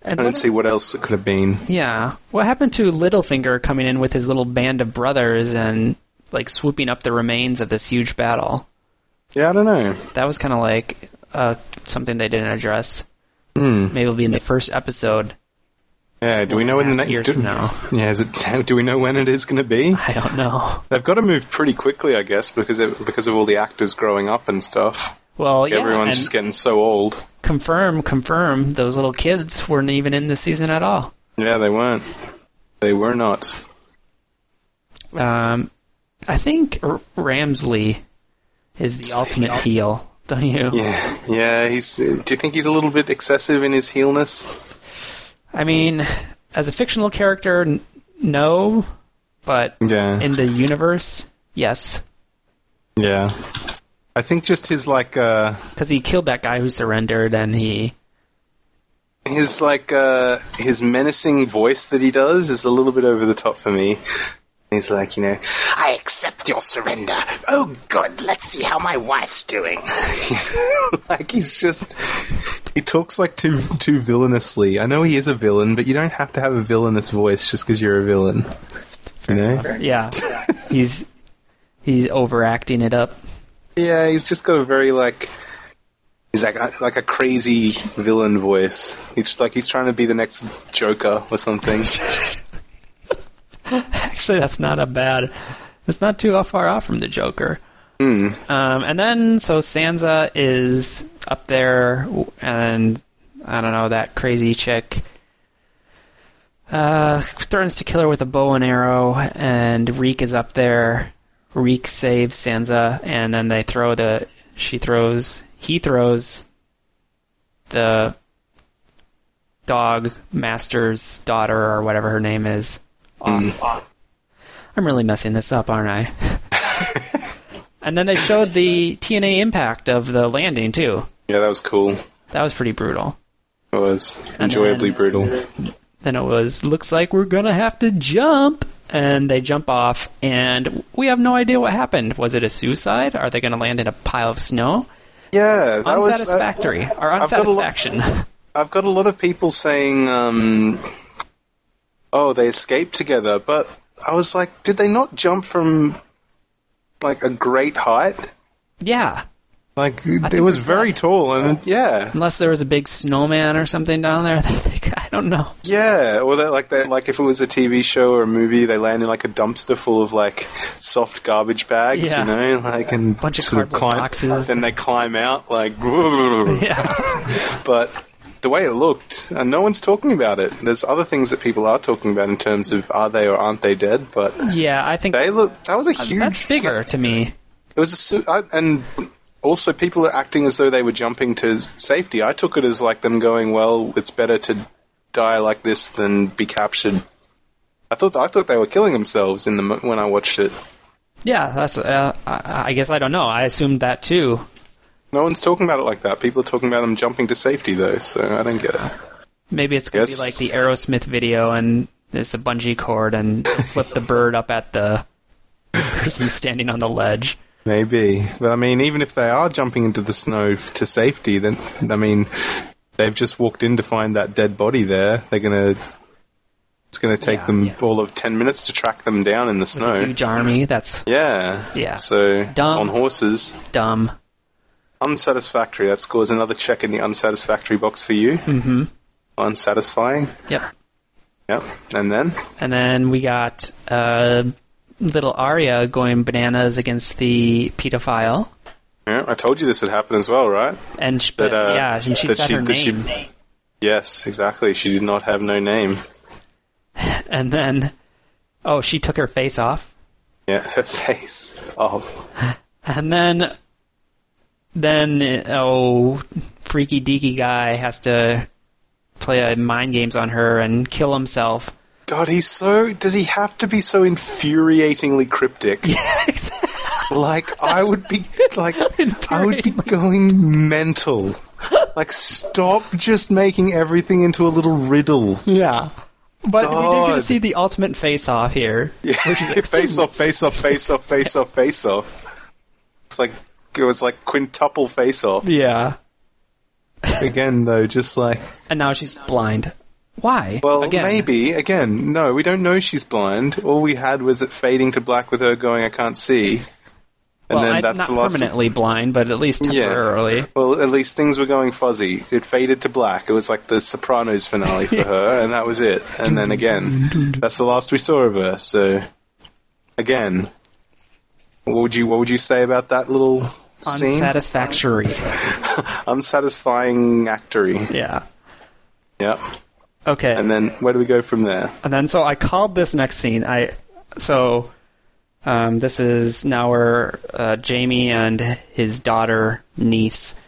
And I didn't see what else it could have been. Yeah. What happened to Littlefinger coming in with his little band of brothers and like swooping up the remains of this huge battle? Yeah, I don't know. That was kind of like uh, something they didn't address. Hmm. Maybe it'll be in the first episode. Yeah, do we know when the next years do, from now. Yeah, is it? Do we know when it is going to be? I don't know. They've got to move pretty quickly, I guess, because of, because of all the actors growing up and stuff. Well, yeah, Everyone's just getting so old. confirm, confirm. Those little kids weren't even in the season at all. Yeah, they weren't. They were not. Um, I think R- Ramsay is the ultimate heel, don't you? Yeah, yeah. He's. Do you think he's a little bit excessive in his heelness? I mean, as a fictional character, n- no, but Yeah, in the universe, yes, yeah. I think just his like uh because he killed that guy who surrendered, and he his like uh his menacing voice that he does is a little bit over the top for me. He's like, you know, I accept your surrender. Oh, good. Let's see how my wife's doing. like he's just he talks like too too villainously. I know he is a villain, but you don't have to have a villainous voice just because you're a villain. You know? yeah, he's he's overacting it up. Yeah, he's just got a very like He's like uh, like a crazy villain voice. He's like he's trying to be the next Joker or something. Actually, that's not a bad. It's not too far off from the Joker. Hmm. Um, and then so Sansa is up there, and I don't know that crazy chick uh, threatens to kill her with a bow and arrow, and Reek is up there. Reek saves Sansa, and then they throw the. She throws. He throws the dog master's daughter or whatever her name is off. I'm really messing this up, aren't I? and then they showed the TNA impact of the landing too. Yeah, that was cool. That was pretty brutal. It was enjoyably then- brutal. Then it was looks like we're gonna have to jump, and they jump off, and we have no idea what happened. Was it a suicide? Are they gonna land in a pile of snow? Yeah, that was uh, Unsatisfactory or I've got a unsatisfaction. I've got a lot of people saying, um, "Oh, they escaped together," but I was like, did they not jump from like a great height? yeah, Like it was very that. tall, and yeah, unless there was a big snowman or something down there. I don't know. yeah. Or that like that, like if it was a TV show or a movie, they land in like a dumpster full of like soft garbage bags, Yeah. you know, like and Bunch of sort of climb, boxes. Then they climb out like, Yeah. but the way it looked, and no one's talking about it. There's other things that people are talking about in terms of are they or aren't they dead, but Yeah, I think they look. That was a huge. that's bigger to me. It was a I, and also people are acting as though they were jumping to safety. I took it as like them going, "Well, it's better to die like this than be captured." I thought I thought they were killing themselves in the when I watched it. Yeah, that's. Uh, I guess I don't know. I assumed that too. No one's talking about it like that. People are talking about them jumping to safety though, so I don't get it. Maybe it's gonna be like the Aerosmith video, and there's a bungee cord, and flip the bird up at the person standing on the ledge. Maybe, but I mean, even if they are jumping into the snow f- to safety, then I mean, they've just walked in to find that dead body there. They're gonna. It's gonna take Yeah, them yeah. all of ten minutes to track them down in the snow. Huge army. That's Yeah. Yeah. So Dumb. on horses, dumb. Unsatisfactory. That scores another check in the unsatisfactory box for you. Mm-hmm. Unsatisfying. Yep. Yep. And then And then we got uh, little Arya going bananas against the pedophile, yeah, I told you this would happen as well, right? and sh- but, That, uh, yeah, and she that said she- her that she- name, Yes, exactly. She did not have no name. and then oh, she took her face off. Yeah, her face. Oh, And then, then oh, freaky deaky guy has to play uh, mind games on her and kill himself. God, he's so. Does he have to be so infuriatingly cryptic? Yeah, exactly. Like I would be like I would be going mental. Like stop just making everything into a little riddle. Yeah, but we did get to see the ultimate face off here. Yeah. face off, face off, face off, face off, face off. It's like it was like quintuple face off. Yeah, Again though, just like and now she's blind. Why? well Again. maybe again, no, we don't know she's blind. All we had was it fading to black with her going I can't see. And Well, then I- that's not the last permanently blind, but at least Yeah. temporarily. Well, at least things were going fuzzy. It faded to black. It was like the Sopranos finale for her, and that was it. And then again, that's the last we saw of her. So, again, what would you what would you say about that little scene? Unsatisfactory. Unsatisfying actory. yeah. Yep. Okay. And then where do we go from there? And then so I called this next scene. I so um, this is now where uh, Jaime and his daughter niece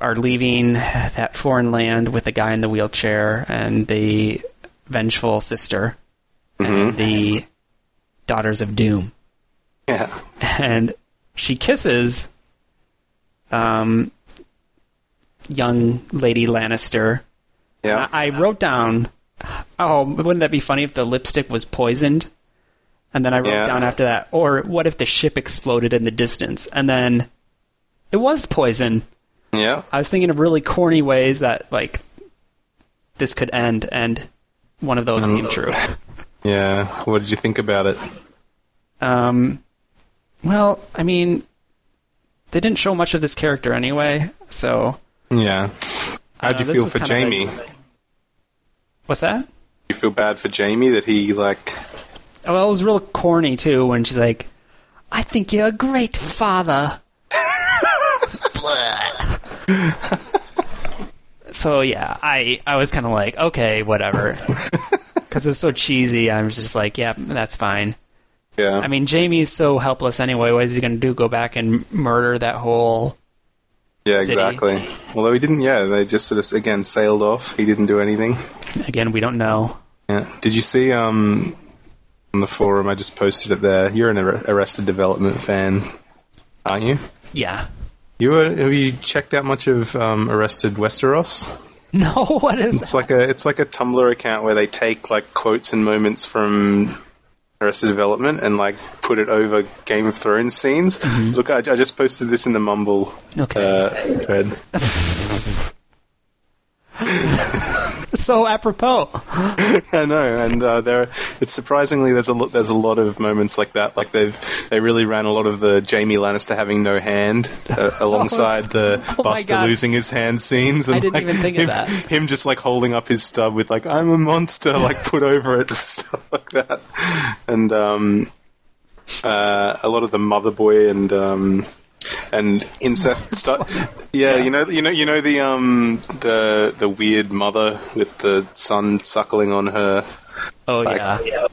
are leaving that foreign land with the guy in the wheelchair and the vengeful sister and the daughters of doom. Yeah. And she kisses um, young Lady Lannister. Yeah. I, I wrote down, oh, wouldn't that be funny if the lipstick was poisoned? And then I wrote Yeah. down after that, or what if the ship exploded in the distance? And then it was poison. Yeah. I was thinking of really corny ways that, like, this could end, and one of those came true. Yeah. What did you think about it? Um, well, I mean, they didn't show much of this character anyway. So Yeah. How'd Uh, you this feel for Jaime? like- what's that? you feel bad for Jaime that he like Well, it was real corny too when she's like, "I think you're a great father." so yeah, I I was kind of like, okay, whatever, because it was so cheesy. I was just like, yeah, that's fine. Yeah. I mean, Jaime's so helpless anyway. What is he going to do? Go back and murder that whole? yeah, city. exactly. Although he didn't yeah, they just sort of again sailed off. He didn't do anything. Again, we don't know. Yeah. Did you see um on the forum I just posted it there. You're an Ar- Arrested Development fan, aren't you? Yeah. You were, have you checked out much of um, Arrested Westeros? No, what is? It's like a it's like a Tumblr account where they take like quotes and moments from Arrested Development and like put it over Game of Thrones scenes. Look, I, I just posted this in the Mumble Okay. uh, thread. so apropos. I know, and uh, there it's surprisingly there's a lot there's a lot of moments like that. Like they've they really ran a lot of the Jaime Lannister having no hand uh, alongside the Oh Buster losing his hand scenes. And, I didn't like, even think of him, that. Him just like holding up his stub with like I'm a monster, like put over it and stuff like that. And um, uh, a lot of the mother boy and um, and incest stuff. Yeah, you know, you know, you know the um the the weird mother with the son suckling on her Oh Like- yeah.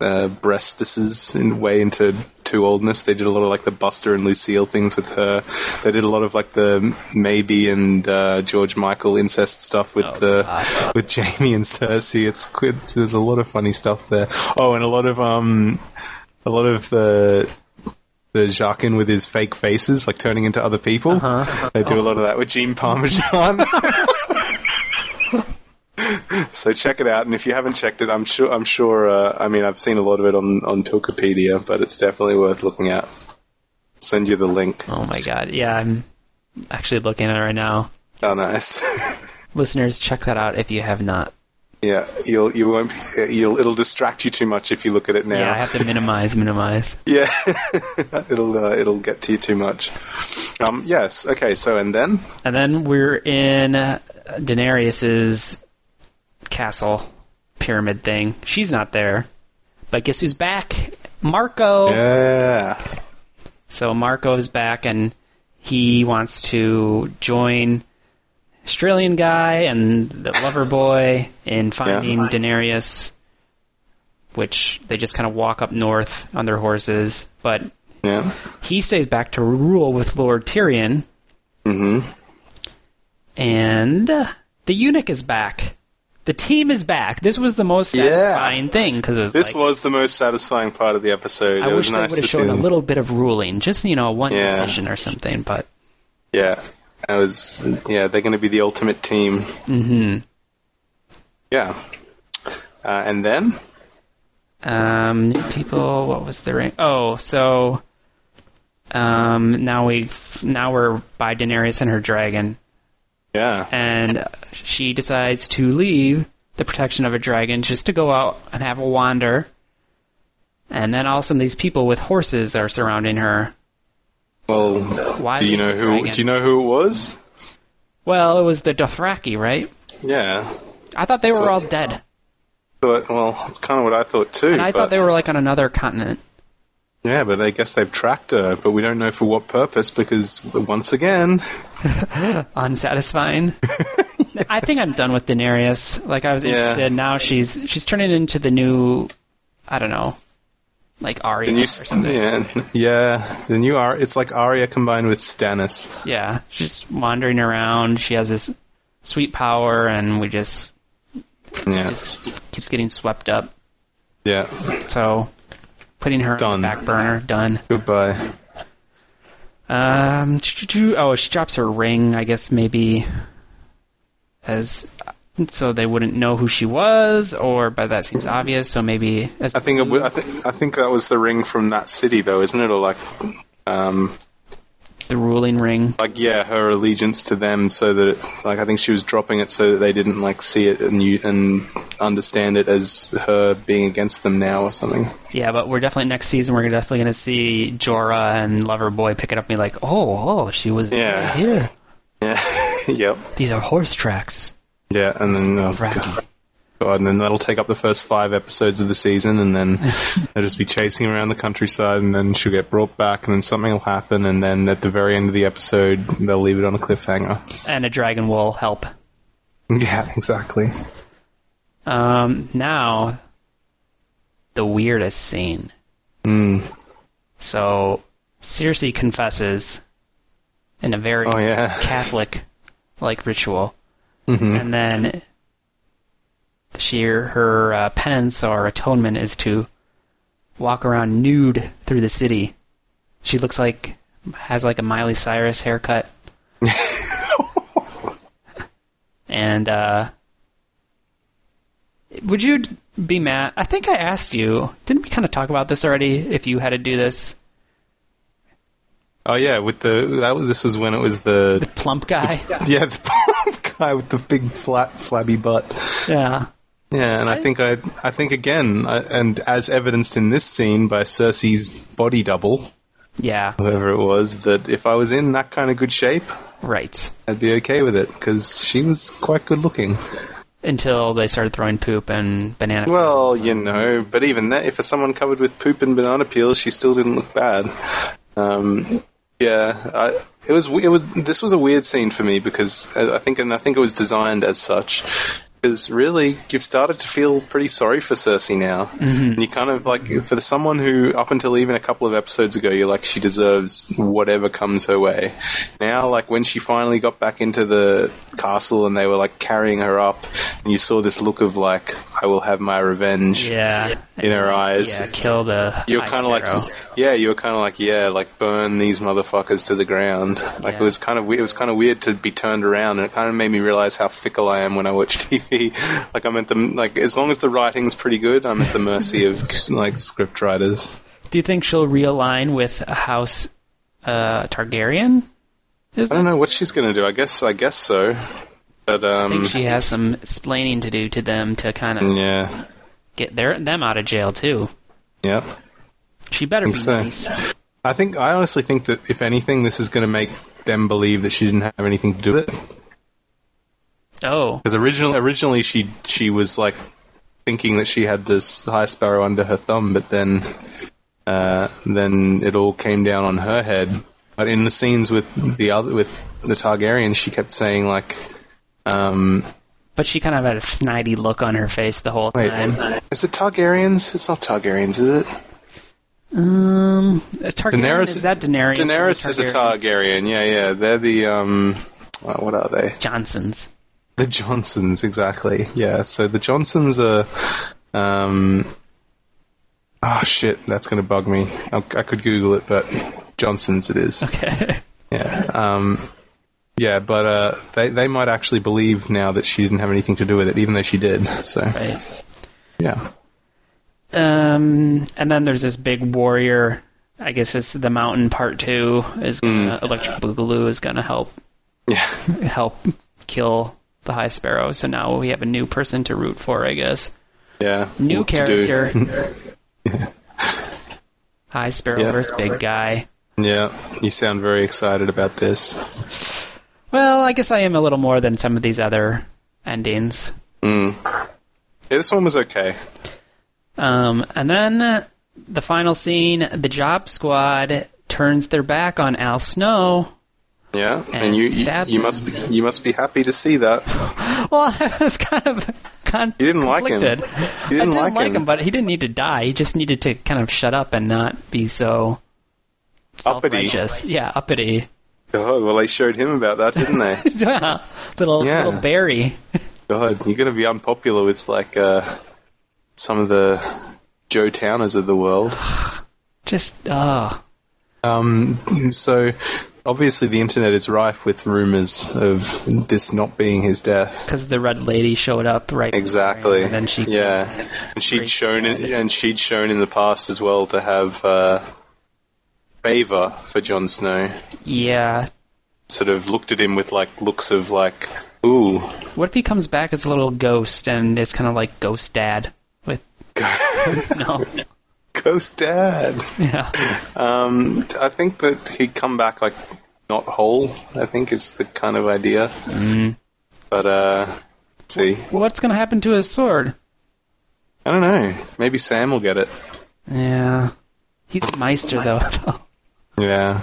uh, breastises in way into to oldness. They did a lot of like the Buster and Lucille things with her. They did a lot of like the Maybe and uh, George Michael incest stuff with the with Jaime and Cersei. It's quite, there's a lot of funny stuff there. Oh, and a lot of um a lot of the the Jaqen with his fake faces, like turning into other people. They do a lot of that with Gene Parmesan. so check it out, and if you haven't checked it, I'm sure. I'm sure. Uh, I mean, I've seen a lot of it on on Tokopedia, but it's definitely worth looking at. Send you the link. Oh my god. Yeah, I'm actually looking at it right now. Oh, nice. Listeners, check that out if you have not. Yeah, you'll you won't. You'll it'll distract you too much if you look at it now. Yeah, I have to minimize, minimize. Yeah, it'll uh, it'll get to you too much. Um, yes. Okay. So and then And then we're in Daenerys's castle pyramid thing. She's not there. But guess who's back? Marco. yeah, So Marco is back and he wants to join Australian guy and the lover boy in finding Yeah. Daenerys, which they just kind of walk up north on their horses. But yeah. he stays back to rule with Lord Tyrion, hmm and uh, the eunuch is back. The team is back. This was the most Yeah. satisfying thing because This like, was the most satisfying part of the episode. I it wish was they nice would to have shown a little bit of ruling, just you know, one Yeah. decision or something. But Yeah, that was. Yeah, they're going to be the ultimate team. Mm-hmm. Yeah, uh, and then Um, new people. What was the rank? Oh, so um, now we now we're by Daenerys and her dragon, yeah, and she decides to leave the protection of a dragon just to go out and have a wander. And then all of a sudden, these people with horses are surrounding her. Well, Why? do you know who? dragon? Do you know who it was? Well, it was the Dothraki, right? Yeah, I thought they were all dead, well, that's kind of what I thought too. and I thought they were like on another continent. Yeah, but I guess they've tracked her, but we don't know for what purpose because once again, unsatisfying. I think I'm done with Daenerys. Like I was Yeah. interested. Now she's she's turning into the new, I don't know, like Arya new or something. yeah, yeah, the new Ar- It's like Arya combined with Stannis. Yeah, she's wandering around. She has this sweet power, and we just Yeah, just keeps getting swept up. yeah. So putting her on Done. the back burner. Done. Goodbye. Um. Oh, she drops her ring. I guess maybe as so they wouldn't know who she was, or but that seems obvious. So maybe as I think it, w- I think I think that was the ring from that city, though, isn't it? Or like, um, the ruling ring. like yeah, her allegiance to them, so that it, like I think she was dropping it so that they didn't like see it and you and understand it as her being against them now or something. Yeah, but we're definitely next season. We're definitely going to see Jorah and Loverboy pick it up and be like, "Oh, oh, she was Yeah. here. Yeah, yep, These are horse tracks." Yeah, and then oh, God. God, and then that'll take up the first five episodes of the season, and then they'll just be chasing around the countryside, and then she'll get brought back, and then something will happen, and then at the very end of the episode, they'll leave it on a cliffhanger. And a dragon will help. Yeah, exactly. Um, now, the weirdest scene. Mm. So, Cersei confesses in a very Oh yeah. Catholic like ritual. And then she her uh, penance or atonement is to walk around nude through the city. She looks like has like a Miley Cyrus haircut. and uh would you be mad? I think I asked you. Didn't we kind of talk about this already if you had to do this Oh yeah, with the that was, this was when it was the the plump guy? yeah the guy with the big flat flabby butt. yeah. Yeah, and I think I I think again, I, and as evidenced in this scene by Cersei's body double, Yeah. whoever it was, that if I was in that kind of good shape, Right. I'd be okay with it because she was quite good looking. Until they started throwing poop and banana. Well, you know, but even that, if for someone covered with poop and banana peels, she still didn't look bad. Um, yeah, I, it was. It was. This was a weird scene for me because I I think, and I think it was designed as such. Because really, you've started to feel pretty sorry for Cersei now. Mm-hmm. And you kind of like, for someone who, up until even a couple of episodes ago, you're like, she deserves whatever comes her way. Now, like, when she finally got back into the castle and they were like carrying her up, and you saw this look of like, I will have my revenge Yeah. in her eyes. Yeah, kill the. You're kind of like, yeah, you were kind of like, yeah, like burn these motherfuckers to the ground. Like Yeah. it was kind of, it was kind of weird to be turned around, and it kind of made me realize how fickle I am when I watch TV. like I'm at the, like as long as the writing's pretty good, I'm at the mercy of like script writers. Do you think she'll realign with a House uh, Targaryen? Is I don't know what she's gonna do. I guess, I guess so. But I um, think she has some explaining to do to them to kind of yeah, get their them out of jail too. yeah. She better be so. nice. I think I honestly think that if anything, this is going to make them believe that she didn't have anything to do with it. Oh, Because originally, originally she she was like thinking that she had this high sparrow under her thumb, but then uh, then it all came down on her head. But in the scenes with the other with the Targaryens, she kept saying like, um, but she kind of had a snidey look on her face the whole "Wait, time. is it Targaryens? It's not Targaryens, is it? Um, is Targaryen Daenerys is that Daenerys? Daenerys is a Targaryen. Yeah, yeah. They're the um, uh, what are they? Johnsons. The Johnsons, exactly. Yeah, so the Johnsons are. Um, oh shit, that's going to bug me. I, I could Google it, but Johnsons it is. Okay. Yeah. Um, yeah, but uh, they they might actually believe now that she didn't have anything to do with it, even though she did. So right. yeah, Um, and then there's this big warrior. I guess it's the mountain part two. Is gonna, Electric Boogaloo is gonna help yeah, help kill the High Sparrow. So now we have a new person to root for. I guess yeah. new What character. High Sparrow Yeah. versus big guy. Yeah, you sound very excited about this. Well, I guess I am a little more than some of these other endings. Mm. Yeah, this one was okay. Um, and then the final scene: the Job Squad turns their back on Al Snow. Yeah, and, And you you, you must be, you must be happy to see that. Well, I was kind of con- You didn't like him. You didn't I like didn't like him. him, but he didn't need to die. He just needed to kind of shut up and not be so Uppity. Yeah, uppity. God, well, they showed him about that, didn't they? Yeah, little Yeah. little Barry. God, you're going to be unpopular with like uh, some of the Joe Towners of the world. Just oh, Um, so obviously, the internet is rife with rumors of this not being his death. because the red lady showed up right. Exactly. And then she yeah, and she'd shown it, and she'd shown in the past as well to have uh, favor for Jon Snow. yeah Sort of looked at him with like looks of like Ooh. What if he comes back as a little ghost and it's kind of like Ghost Dad with no, Ghost Dad. yeah, Um, I think that he'd come back like not whole. I think is the kind of idea. But uh, let's see. what's gonna happen to his sword? I don't know. Maybe Sam will get it. Yeah, he's Maester though. Yeah.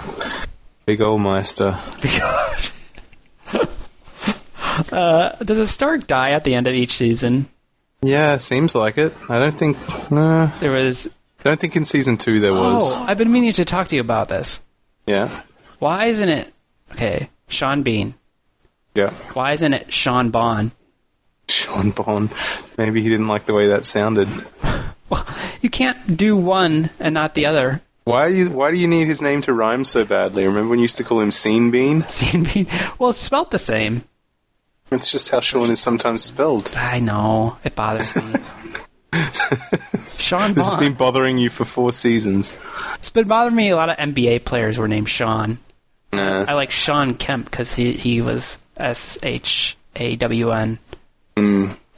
Big old Maester. uh, does a Stark die at the end of each season? Yeah, seems like it. I don't think. No, There was. I don't think in season two there was. Oh, I've been meaning to talk to you about this. Yeah. Why isn't it okay? Sean Bean. Yeah. Why isn't it Sean Bond? Sean Bond. Maybe he didn't like the way that sounded. Well, you can't do one and not the other. Why do you Why do you need his name to rhyme so badly? Remember when you used to call him Scene Bean? Sean Bean. Well, it's spelt the same. It's just how Sean is sometimes spelled. I know it bothers me. Sean This has been bothering you for four seasons. It's been bothering me. A lot of NBA players were named Sean. Nah. I like Sean Kemp because he he was S H A W N.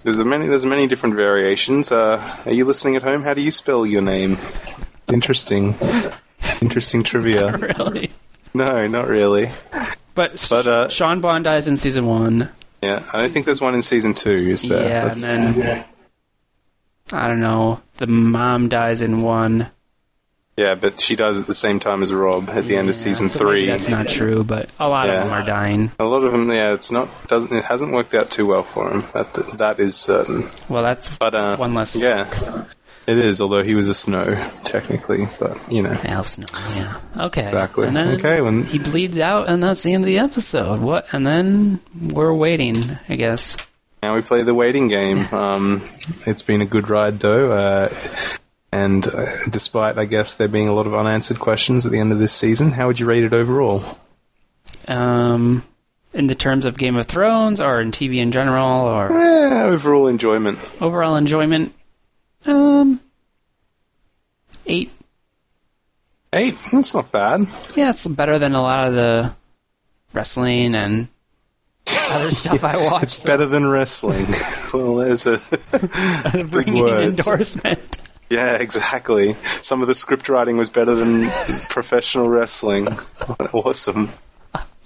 There's a many. There's many different variations. Uh, are you listening at home? How do you spell your name? Interesting. Interesting trivia. Really, No, not really. but, But, uh, Sean Bond dies in season one. Yeah, I don't think there's one in season two. Is there? Yeah, and then I don't know. The mom dies in one. yeah, but she dies at the same time as Robb at the end of season so three. That's not true, but a lot Yeah. of them are dying. A lot of them, yeah, it's not doesn't it hasn't worked out too well for him. That that is certain. Well, that's But uh, one less. Yeah, it is. Although he was a snow technically, but you know. Else no. Yeah. Okay. Exactly. And then Okay, when- he bleeds out, and that's the end of the episode. What? And then we're waiting. I guess. Now we play the waiting game. Um, it's been a good ride though, uh, and uh, despite I guess there being a lot of unanswered questions at the end of this season, how would you rate it overall? Um, in the terms of Game of Thrones, or in TV in general, or Eh, overall enjoyment. overall enjoyment, um, eight. Eight. That's not bad. Yeah, it's better than a lot of the wrestling and other stuff I watch. It's better than wrestling. well, there's a big Bringing an words. endorsement. Yeah, exactly. Some of the script writing was better than professional wrestling. awesome.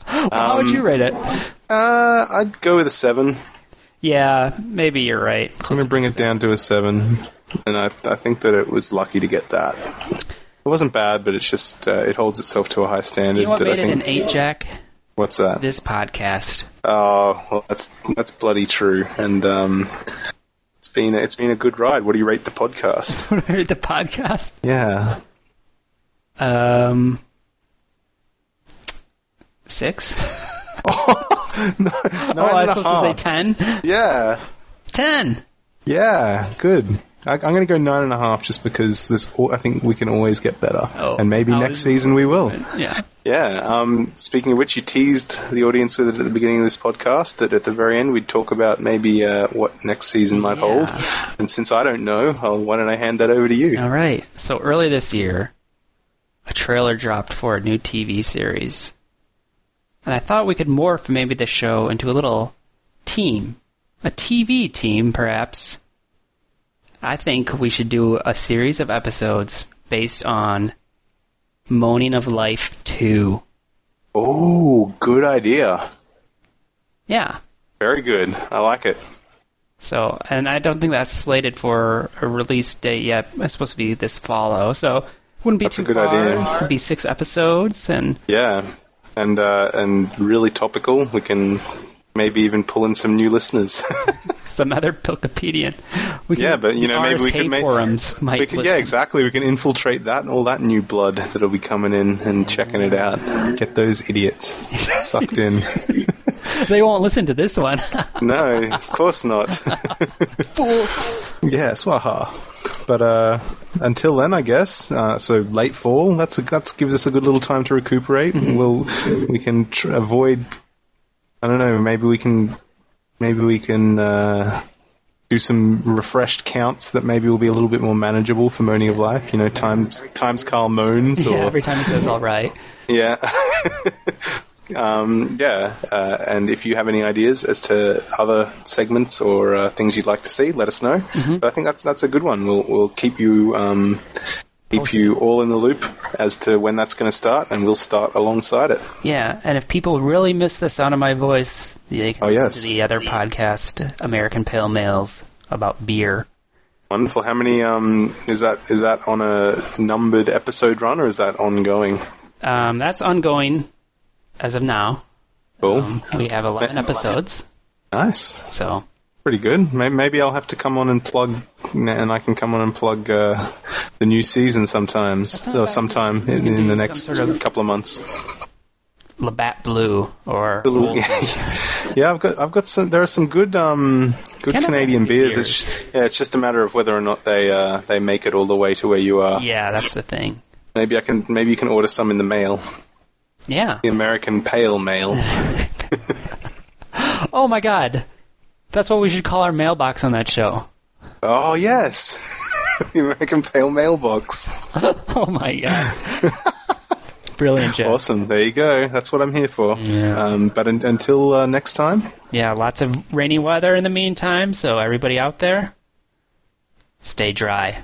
How would you rate it? Uh, I'd go with a seven. Yeah, maybe you're right. I'm gonna bring it down to a seven, and I, I think that it was lucky to get that. It wasn't bad, but it's just uh, it holds itself to a high standard. You know that made I it think. an eight, Jack? What's that? This podcast. Oh, well, that's that's bloody true, and um, it's been it's been a good ride. What do you rate the podcast? What do I rate the podcast. Yeah, Um, six. nine oh, I was supposed to say ten. Yeah, Ten. yeah, good. I, I'm going to go nine and a half just because there's. al- I think we can always get better, Oh, and maybe next season we will. Yeah. Yeah. Um, speaking of which, you teased the audience with it at the beginning of this podcast that at the very end we'd talk about maybe uh, what next season might Yeah. hold. And since I don't know, I'll, why don't I hand that over to you? All right. So early this year, a trailer dropped for a new TV series. And I thought we could morph maybe the show into a little team. A TV team, perhaps. I think we should do a series of episodes based on Moaning of Life 2. Oh, good idea. Yeah. Very good. I like it. So, and I don't think that's slated for a release date yet. It's supposed to be this fall, though. So, wouldn't be That's too a good hard. idea. It'd be six episodes, and Yeah, and uh, and really topical. We can maybe even pull in some new listeners. some other Pilkopedian. We Yeah, but, you know, maybe we RSK could make- forums might we can, yeah, exactly. We can infiltrate that and all that new blood that'll be coming in and checking it out. Get those idiots sucked in. They won't listen to this one. No, of course not. Fools. yes, waha. But uh, until then, I guess. Uh, so late fall. That's a, that gives us a good little time to recuperate. We'll we can tr- avoid. I don't know. Maybe we can. Maybe we can uh, do some refreshed counts that maybe will be a little bit more manageable for moaning of life. You know, times times Carl moans or Yeah, every time he says "all right," yeah. um, yeah, uh, and if you have any ideas as to other segments or uh, things you'd like to see, let us know. Mm-hmm. But I think that's that's a good one. We'll we'll keep you um, keep you all in the loop as to when that's going to start, and we'll start alongside it. Yeah, and if people really miss the sound of my voice, they can Oh, listen yes. to the other podcast, American Pale Males, about beer. Wonderful. How many um, is that? Is that on a numbered episode run, or is that ongoing? Um, that's ongoing as of now. Cool. Um, we have 11 episodes, nice. so Pretty good. Maybe I'll have to come on and plug, and I can come on and plug uh, the new season sometimes, or bad. sometime in, in the next sort of- couple of months. Labatt Blue or Wolf- yeah, I've got, I've got some. There are some good, um, good of Canadian beers. beers. It's, yeah, it's just a matter of whether or not they uh, they make it all the way to where you are. yeah, that's the thing. Maybe I can. Maybe you can order some in the mail, Yeah. the American Pale Mail. Oh my god. That's what we should call our mailbox on that show. oh yes, the American Pale Mailbox. Oh my god. Brilliant, Jeff. Awesome. There you go. That's what I'm here for. Yeah. Um, but un- until uh, next time. Yeah, lots of rainy weather in the meantime, so everybody out there, stay dry.